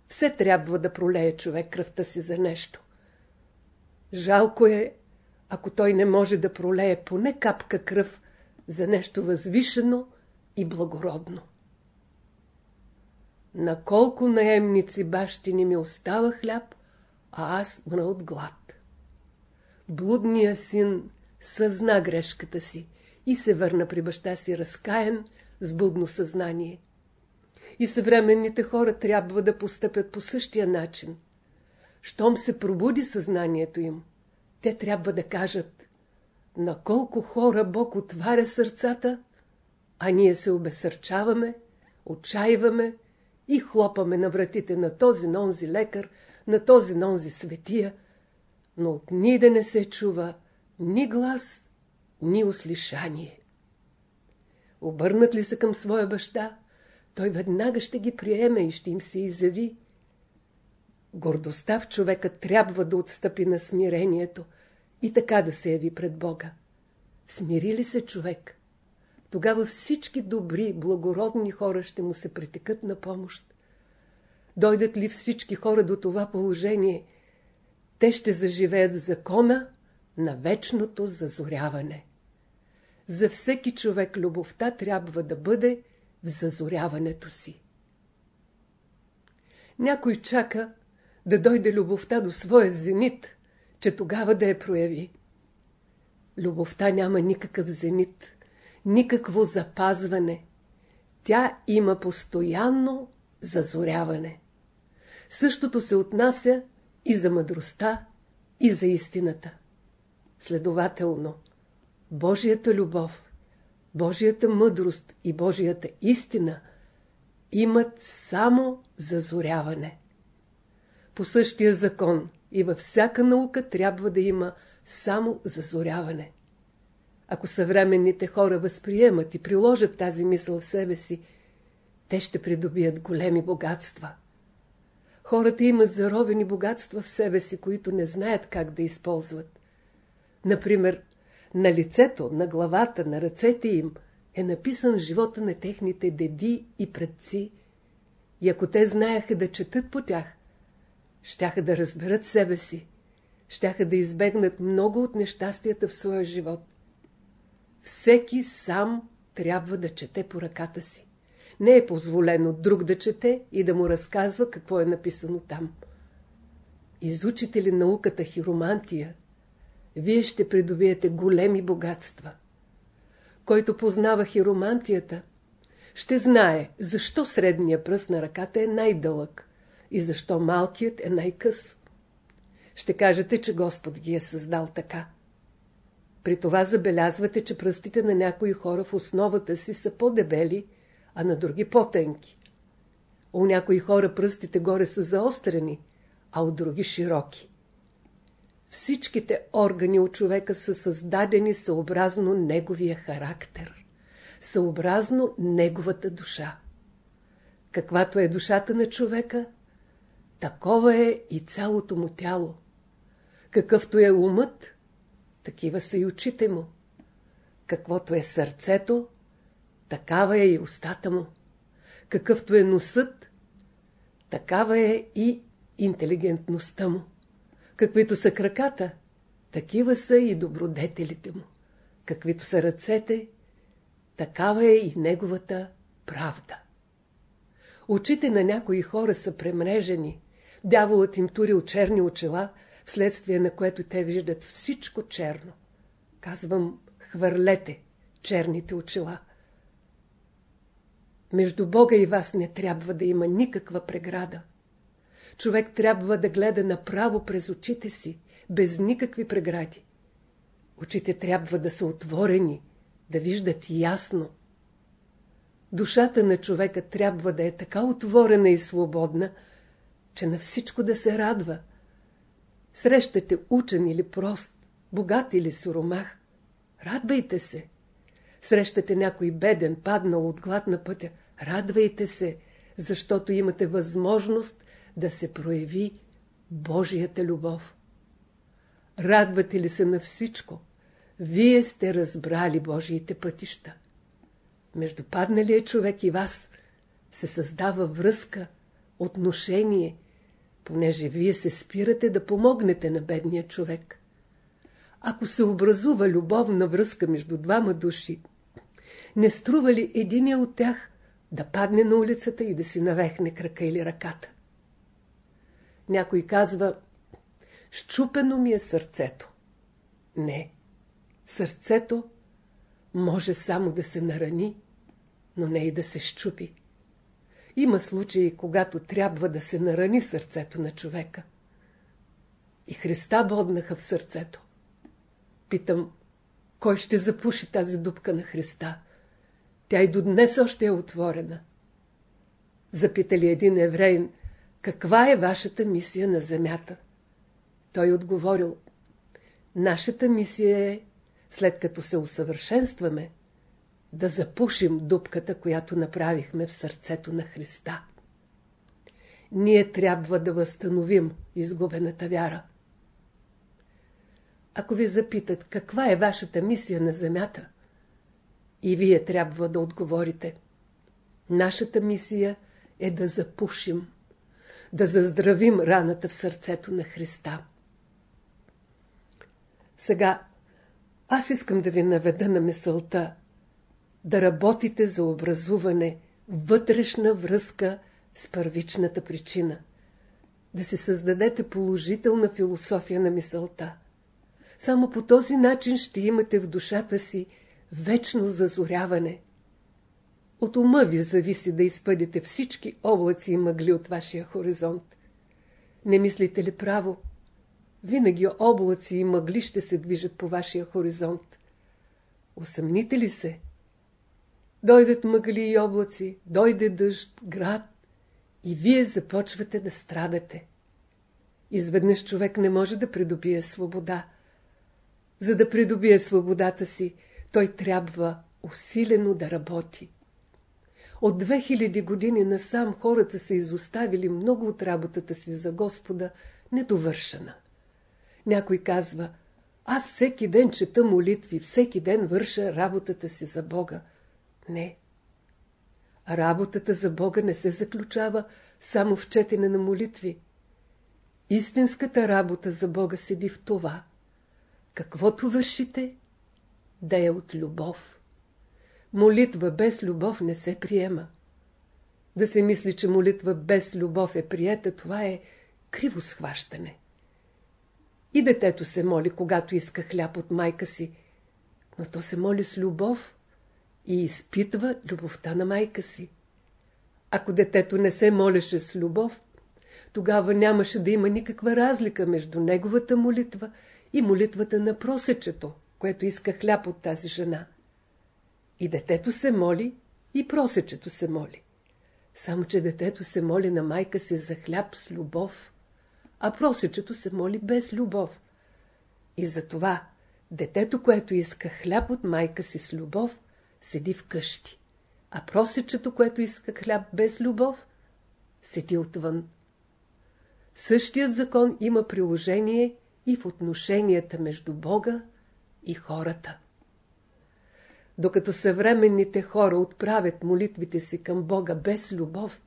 Все трябва да пролее човек кръвта си за нещо. Жалко е, ако той не може да пролее поне капка кръв за нещо възвишено и благородно. На колко наемници бащини ми остава хляб, а аз мра от глад. Блудният син съзна грешката си и се върна при баща си разкаян, с будно съзнание. И съвременните хора трябва да постъпят по същия начин. Щом се пробуди съзнанието им, те трябва да кажат на колко хора Бог отваря сърцата, а ние се обесърчаваме, отчаиваме и хлопаме на вратите на този нонзи лекар, на този нонзи светия, но от ни да не се чува ни глас, ни услишание. Обърнат ли се към своя баща, той веднага ще ги приеме и ще им се изяви. Гордостта в човека трябва да отстъпи на смирението и така да се яви пред Бога. Смири ли се човек? Тогава всички добри, благородни хора ще му се притекат на помощ. Дойдат ли всички хора до това положение, те ще заживеят в закона на вечното зазоряване. За всеки човек любовта трябва да бъде в зазоряването си. Някой чака да дойде любовта до своя зенит, че тогава да я прояви. Любовта няма никакъв зенит, никакво запазване. Тя има постоянно зазоряване. Същото се отнася и за мъдростта, и за истината. Следователно, Божията любов, Божията мъдрост и Божията истина имат само зазоряване. По същия закон и във всяка наука трябва да има само зазоряване. Ако съвременните хора възприемат и приложат тази мисъл в себе си, те ще придобият големи богатства. Хората имат заровени богатства в себе си, които не знаят как да използват. Например, на лицето, на главата, на ръцете им е написан живота на техните деди и предци. И ако те знаеха да четат по тях, щяха да разберат себе си, щяха да избегнат много от нещастията в своя живот. Всеки сам трябва да чете по ръката си. Не е позволено друг да чете и да му разказва какво е написано там. Изучите ли науката хиромантия, вие ще придобиете големи богатства. Който познава хиромантията, ще знае защо средния пръст на ръката е най-дълъг и защо малкият е най-къс. Ще кажете, че Господ ги е създал така. При това забелязвате, че пръстите на някои хора в основата си са по-дебели, а на други по-тенки. У някои хора пръстите горе са заострени, а от други широки. Всичките органи от човека са създадени съобразно неговия характер, съобразно неговата душа. Каквато е душата на човека, такова е и цялото му тяло. Какъвто е умът, такива са и очите му. Каквото е сърцето, такава е и устата му. Какъвто е носът, такава е и интелигентността му. Каквито са краката, такива са и добродетелите му. Каквито са ръцете, такава е и неговата правда. Очите на някои хора са премрежени. Дяволът им турил черни очила, вследствие на което те виждат всичко черно. Казвам, хвърлете черните очила. Между Бога и вас не трябва да има никаква преграда. Човек трябва да гледа направо през очите си, без никакви прегради. Очите трябва да са отворени, да виждат ясно. Душата на човека трябва да е така отворена и свободна, че на всичко да се радва. Срещате учен или прост, богат или суромах. Радвайте се. Срещате някой беден, паднал от глад на пътя. Радвайте се, защото имате възможност да се прояви Божията любов. Радвате ли се на всичко? Вие сте разбрали Божиите пътища. Между падналия човек и вас се създава връзка, отношение, понеже вие се спирате да помогнете на бедния човек. Ако се образува любовна връзка между двама души, не струва ли единия от тях да падне на улицата и да си навехне крака или ръката? Някой казва, щупено ми е сърцето. Не, сърцето може само да се нарани, но не и да се щупи. Има случаи, когато трябва да се нарани сърцето на човека. И Христа боднаха в сърцето. Питам, кой ще запуши тази дупка на Христа? Тя и до днес още е отворена. Запитали един еврейн, каква е вашата мисия на земята? Той отговорил, нашата мисия е, след като се усъвършенстваме, да запушим дупката, която направихме в сърцето на Христа. Ние трябва да възстановим изгубената вяра. Ако ви запитат каква е вашата мисия на земята, и вие трябва да отговорите. Нашата мисия е да запушим да заздравим раната в сърцето на Христа. Сега аз искам да ви наведа на мисълта да работите за образуване вътрешна връзка с първичната причина. да се създадете положителна философия на мисълта. Само по този начин ще имате в душата си вечно зазоряване. От ума ви зависи да изпъдите всички облаци и мъгли от вашия хоризонт. Не мислите ли право? Винаги облаци и мъгли ще се движат по вашия хоризонт. Усъмните ли се? Дойдат мъгли и облаци, дойде дъжд, град и вие започвате да страдате. Изведнъж човек не може да придобие свобода. За да придобие свободата си, той трябва усилено да работи. От 2000 години насам хората са изоставили много от работата си за Господа недовършена. Някой казва, аз всеки ден чета молитви, всеки ден върша работата си за Бога. Не. Работата за Бога не се заключава само в четене на молитви. Истинската работа за Бога седи в това. Каквото вършите, да е от любов. Молитва без любов не се приема. Да се мисли, че молитва без любов е приета, това е криво схващане. И детето се моли, когато иска хляб от майка си, но то се моли с любов и изпитва любовта на майка си. Ако детето не се молеше с любов, тогава нямаше да има никаква разлика между неговата молитва и молитвата на просечето, което иска хляб от тази жена. И детето се моли, и просечето се моли. Само, че детето се моли на майка си за хляб с любов, а просечето се моли без любов. И затова детето, което иска хляб от майка си с любов, седи в къщи, а просечето, което иска хляб без любов, седи отвън. Същият закон има приложение и в отношенията между Бога и хората. Докато съвременните хора отправят молитвите си към Бога без любов,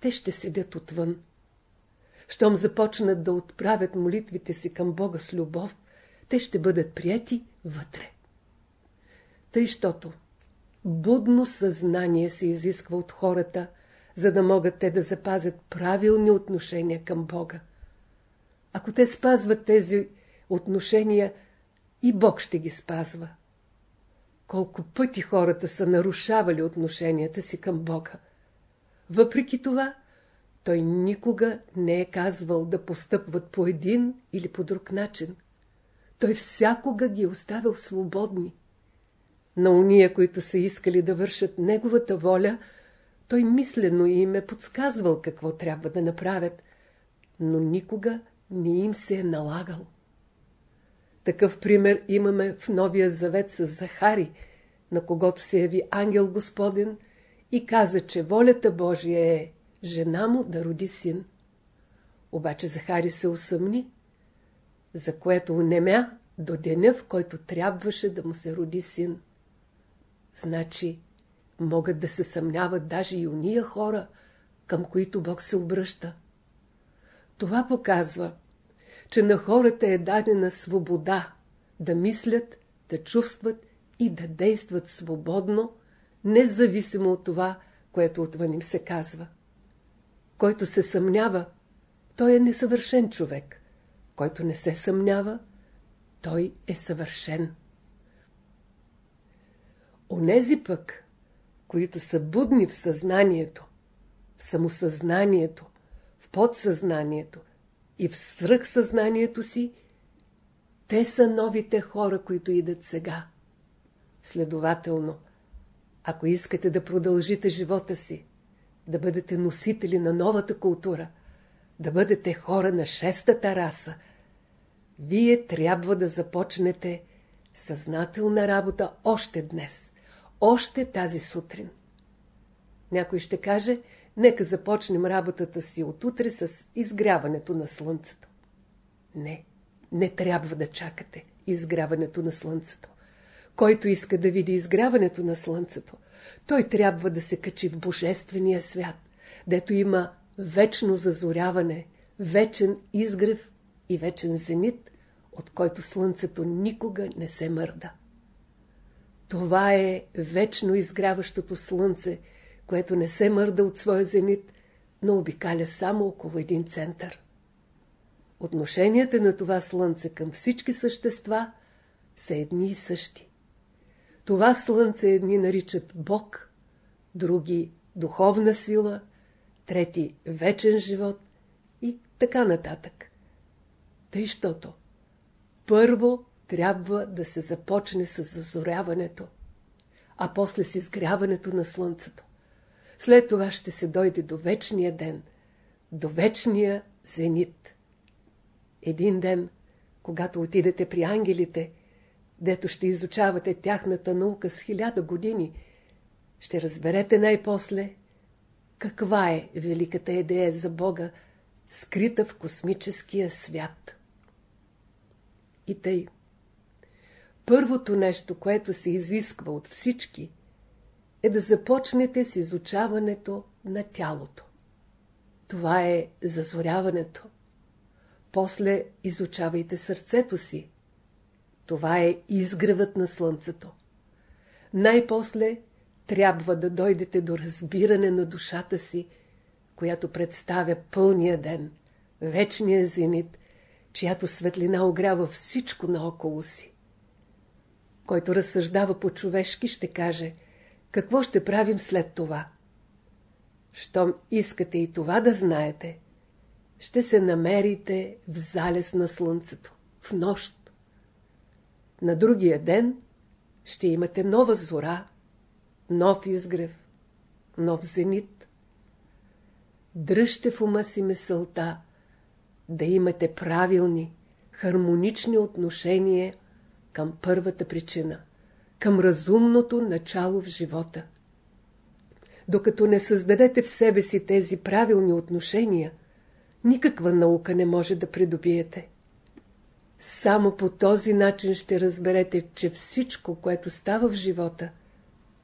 те ще седят отвън. Щом започнат да отправят молитвите си към Бога с любов, те ще бъдат прияти вътре. Тъй, щото будно съзнание се изисква от хората, за да могат те да запазят правилни отношения към Бога. Ако те спазват тези отношения, и Бог ще ги спазва. Колко пъти хората са нарушавали отношенията си към Бога. Въпреки това, той никога не е казвал да постъпват по един или по друг начин. Той всякога ги е оставил свободни. На уния, които са искали да вършат неговата воля, той мислено им е подсказвал какво трябва да направят, но никога не им се е налагал. Такъв пример имаме в Новия Завет с Захари, на когото се яви ангел Господен и каза, че волята Божия е жена му да роди син. Обаче Захари се усъмни, за което унемя до деня, в който трябваше да му се роди син. Значи, могат да се съмняват даже и уния хора, към които Бог се обръща. Това показва, че на хората е дадена свобода да мислят, да чувстват и да действат свободно, независимо от това, което отвън им се казва. Който се съмнява, той е несъвършен човек. Който не се съмнява, той е съвършен. Онези пък, които са будни в съзнанието, в самосъзнанието, в подсъзнанието и в свръхсъзнанието си, те са новите хора, които идат сега. Следователно, ако искате да продължите живота си, да бъдете носители на новата култура, да бъдете хора на шестата раса, вие трябва да започнете съзнателна работа още днес, още тази сутрин. Някой ще каже, нека започнем работата си от утре с изгряването на слънцето. Не, не трябва да чакате изгряването на слънцето. Който иска да види изгряването на слънцето, той трябва да се качи в Божествения свят, дето има вечно зазоряване, вечен изгрев и вечен зенит, от който слънцето никога не се мърда. Това е вечно изгряващото слънце, което не се мърда от своя зенит, но обикаля само около един център. Отношенията на това слънце към всички същества са едни и същи. Това слънце едни наричат Бог, други – духовна сила, трети – вечен живот и така нататък. Тъй, щото първо трябва да се започне с зазоряването, а после с изгряването на слънцето. След това ще се дойде до вечния ден, до вечния зенит. Един ден, когато отидете при ангелите, дето ще изучавате тяхната наука с хиляда години, ще разберете най-после каква е великата идея за Бога, скрита в космическия свят. И тъй. Първото нещо, което се изисква от всички, е да започнете с изучаването на тялото. Това е зазоряването. После изучавайте сърцето си. Това е изгревът на слънцето. Най-после трябва да дойдете до разбиране на душата си, която представя пълния ден, вечния зенит, чиято светлина огрява всичко наоколо си. Който разсъждава по-човешки, ще каже, какво ще правим след това? Щом искате и това да знаете, ще се намерите в залез на слънцето, в нощ. На другия ден ще имате нова зора, нов изгрев, нов зенит. Дръжте в ума си мисълта да имате правилни, хармонични отношения към първата причина, към разумното начало в живота. Докато не създадете в себе си тези правилни отношения, никаква наука не може да придобиете. Само по този начин ще разберете, че всичко, което става в живота,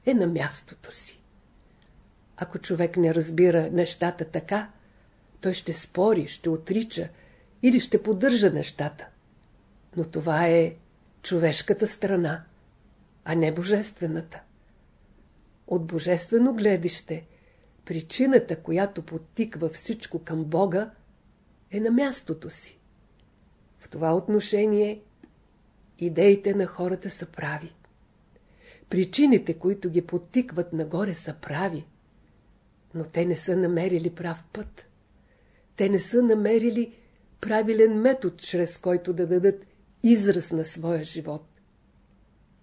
е на мястото си. Ако човек не разбира нещата така, той ще спори, ще отрича или ще поддържа нещата. Но това е човешката страна, а не божествената. От божествено гледище, причината, която подтиква всичко към Бога, е на мястото си. В това отношение идеите на хората са прави. Причините, които ги подтикват нагоре, са прави, но те не са намерили прав път. Те не са намерили правилен метод, чрез който да дадат израз на своя живот.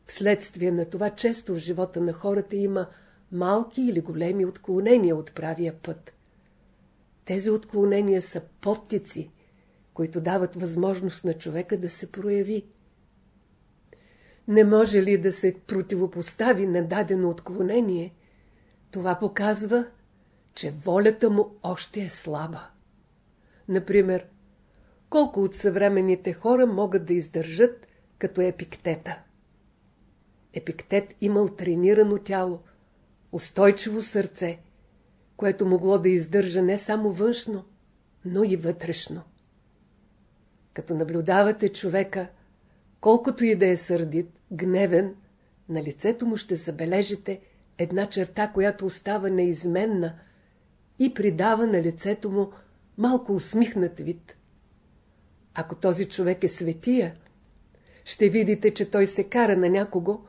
Вследствие на това често в живота на хората има малки или големи отклонения от правия път. Тези отклонения са подтици, които дават възможност на човека да се прояви. Не може ли да се противопостави на дадено отклонение, това показва, че волята му още е слаба. Например, колко от съвременните хора могат да издържат като епиктета. Епиктет имал тренирано тяло, устойчиво сърце, което могло да издържа не само външно, но и вътрешно. Като наблюдавате човека, колкото и да е сърдит, гневен, на лицето му ще забележите една черта, която остава неизменна и придава на лицето му малко усмихнат вид. Ако този човек е светия, ще видите, че той се кара на някого,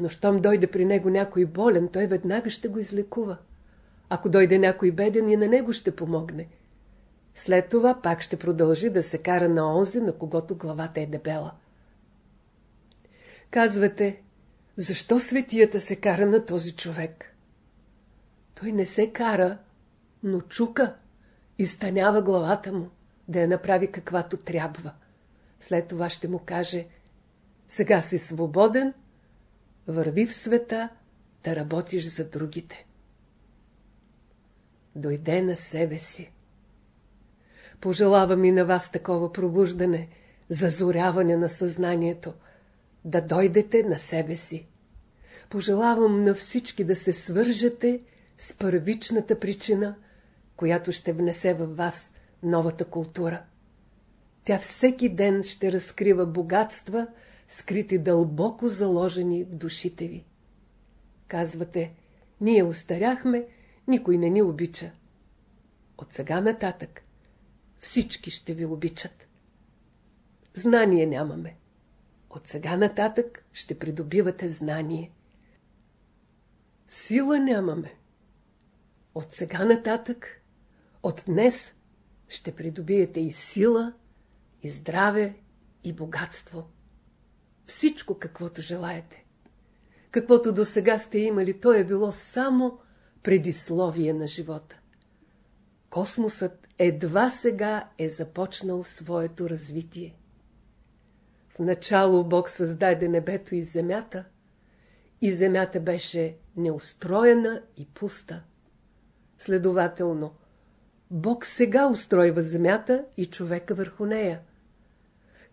но щом дойде при него някой болен, той веднага ще го излекува. Ако дойде някой беден и на него ще помогне. След това пак ще продължи да се кара на онзи, на когото главата е дебела. Казвате, защо светията се кара на този човек? Той не се кара, но чука, изтънява главата му да я направи каквато трябва. След това ще му каже сега си свободен, върви в света да работиш за другите. Дойде на себе си. Пожелавам и на вас такова пробуждане, зазоряване на съзнанието, да дойдете на себе си. Пожелавам на всички да се свържете с първичната причина, която ще внесе във вас новата култура. Тя всеки ден ще разкрива богатства, скрити дълбоко заложени в душите ви. Казвате, ние устаряхме, никой не ни обича. от сега нататък всички ще ви обичат. Знание нямаме. От сега нататък ще придобивате знание. Сила нямаме. От сега нататък, от днес, ще придобиете и сила, и здраве, и богатство. Всичко, каквото желаете. Каквото до сега сте имали, то е било само предисловие на живота. Космосът едва сега е започнал своето развитие. В начало Бог създаде небето и земята, и земята беше неустроена и пуста. Следователно, Бог сега устройва земята и човека върху нея.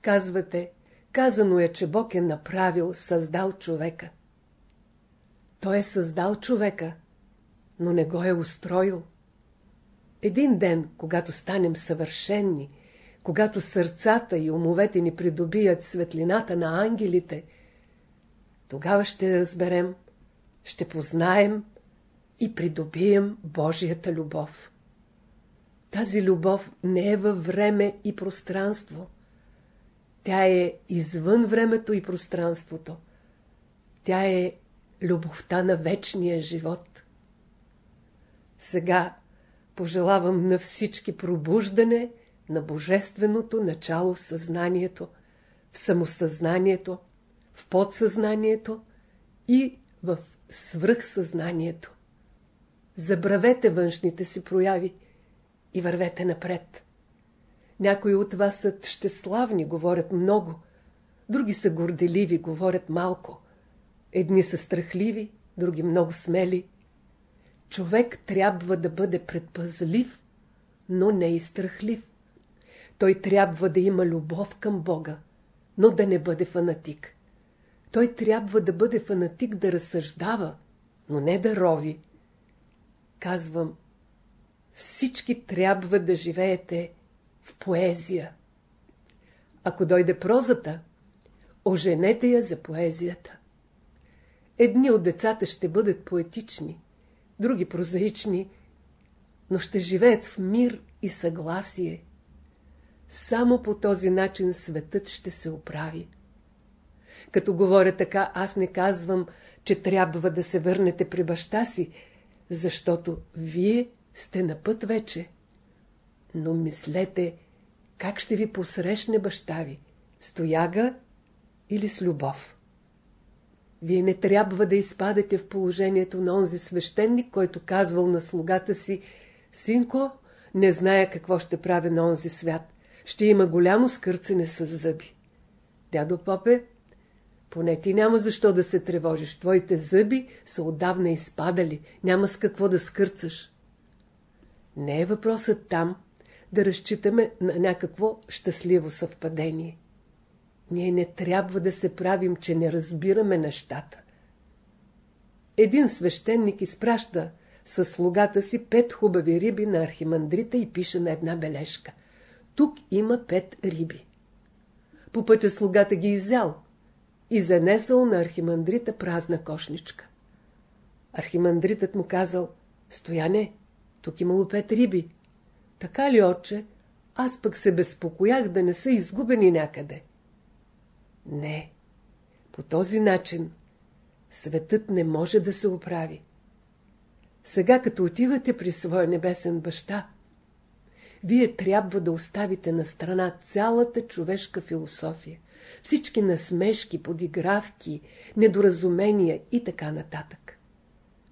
Казвате, казано е, че Бог е направил, създал човека. Той е създал човека, но не го е устроил. Един ден, когато станем съвършенни, когато сърцата и умовете ни придобият светлината на ангелите, тогава ще разберем, ще познаем и придобием Божията любов. Тази любов не е във време и пространство. Тя е извън времето и пространството. Тя е любовта на вечния живот. Сега пожелавам на всички пробуждане на божественото начало в съзнанието, в самосъзнанието, в подсъзнанието и в свръхсъзнанието. Забравете външните си прояви и вървете напред. Някои от вас са щеславни, говорят много, други са горделиви, говорят малко. Едни са страхливи, други много смели. Човек трябва да бъде предпазлив, но не и страхлив. Той трябва да има любов към Бога, но да не бъде фанатик. Той трябва да бъде фанатик да разсъждава, но не да рови. Казвам, всички трябва да живеете в поезия. Ако дойде прозата, оженете я за поезията. Едни от децата ще бъдат поетични, други прозаични, но ще живеят в мир и съгласие. Само по този начин светът ще се оправи. Като говоря така, аз не казвам, че трябва да се върнете при баща си, защото вие сте на път вече. Но мислете, как ще ви посрещне баща ви? Стояга или с любов? Вие не трябва да изпадете в положението на онзи свещеник, който казвал на слугата си, Синко, не зная какво ще прави на онзи свят. Ще има голямо скърцене с зъби. Дядо Попе, поне ти няма защо да се тревожиш. Твоите зъби са отдавна изпадали. Няма с какво да скърцаш. Не е въпросът там да разчитаме на някакво щастливо съвпадение. Ние не трябва да се правим, че не разбираме нещата. Един свещеник изпраща със слугата си пет хубави риби на архимандрита и пише на една бележка. Тук има пет риби. По пътя слугата ги изял и занесъл на архимандрита празна кошничка. Архимандритът му казал, Стояне, тук имало пет риби. Така ли, отче? Аз пък се безпокоях да не са изгубени някъде. Не. По този начин светът не може да се оправи. Сега, като отивате при своя небесен баща, вие трябва да оставите на страна цялата човешка философия, всички насмешки, подигравки, недоразумения и така нататък.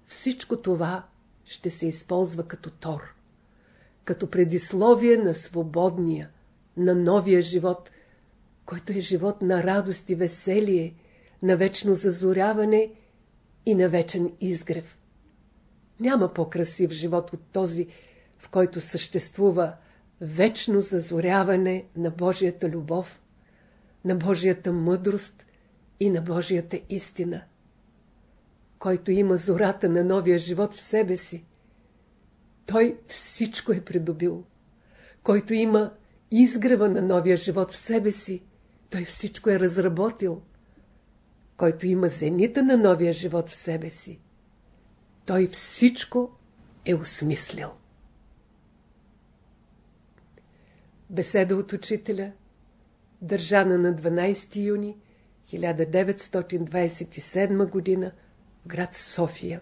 Всичко това ще се използва като тор, като предисловие на свободния, на новия живот, който е живот на радост и веселие, на вечно зазоряване и на вечен изгрев. Няма по-красив живот от този, в който съществува вечно зазоряване на Божията любов, на Божията мъдрост и на Божията истина. Който има зората на новия живот в себе си, той всичко е придобил. Който има изгрева на новия живот в себе си, той всичко е разработил. Който има зенита на новия живот в себе си, той всичко е осмислил. Беседа от учителя, държана на 12 юни 1927 г. град София.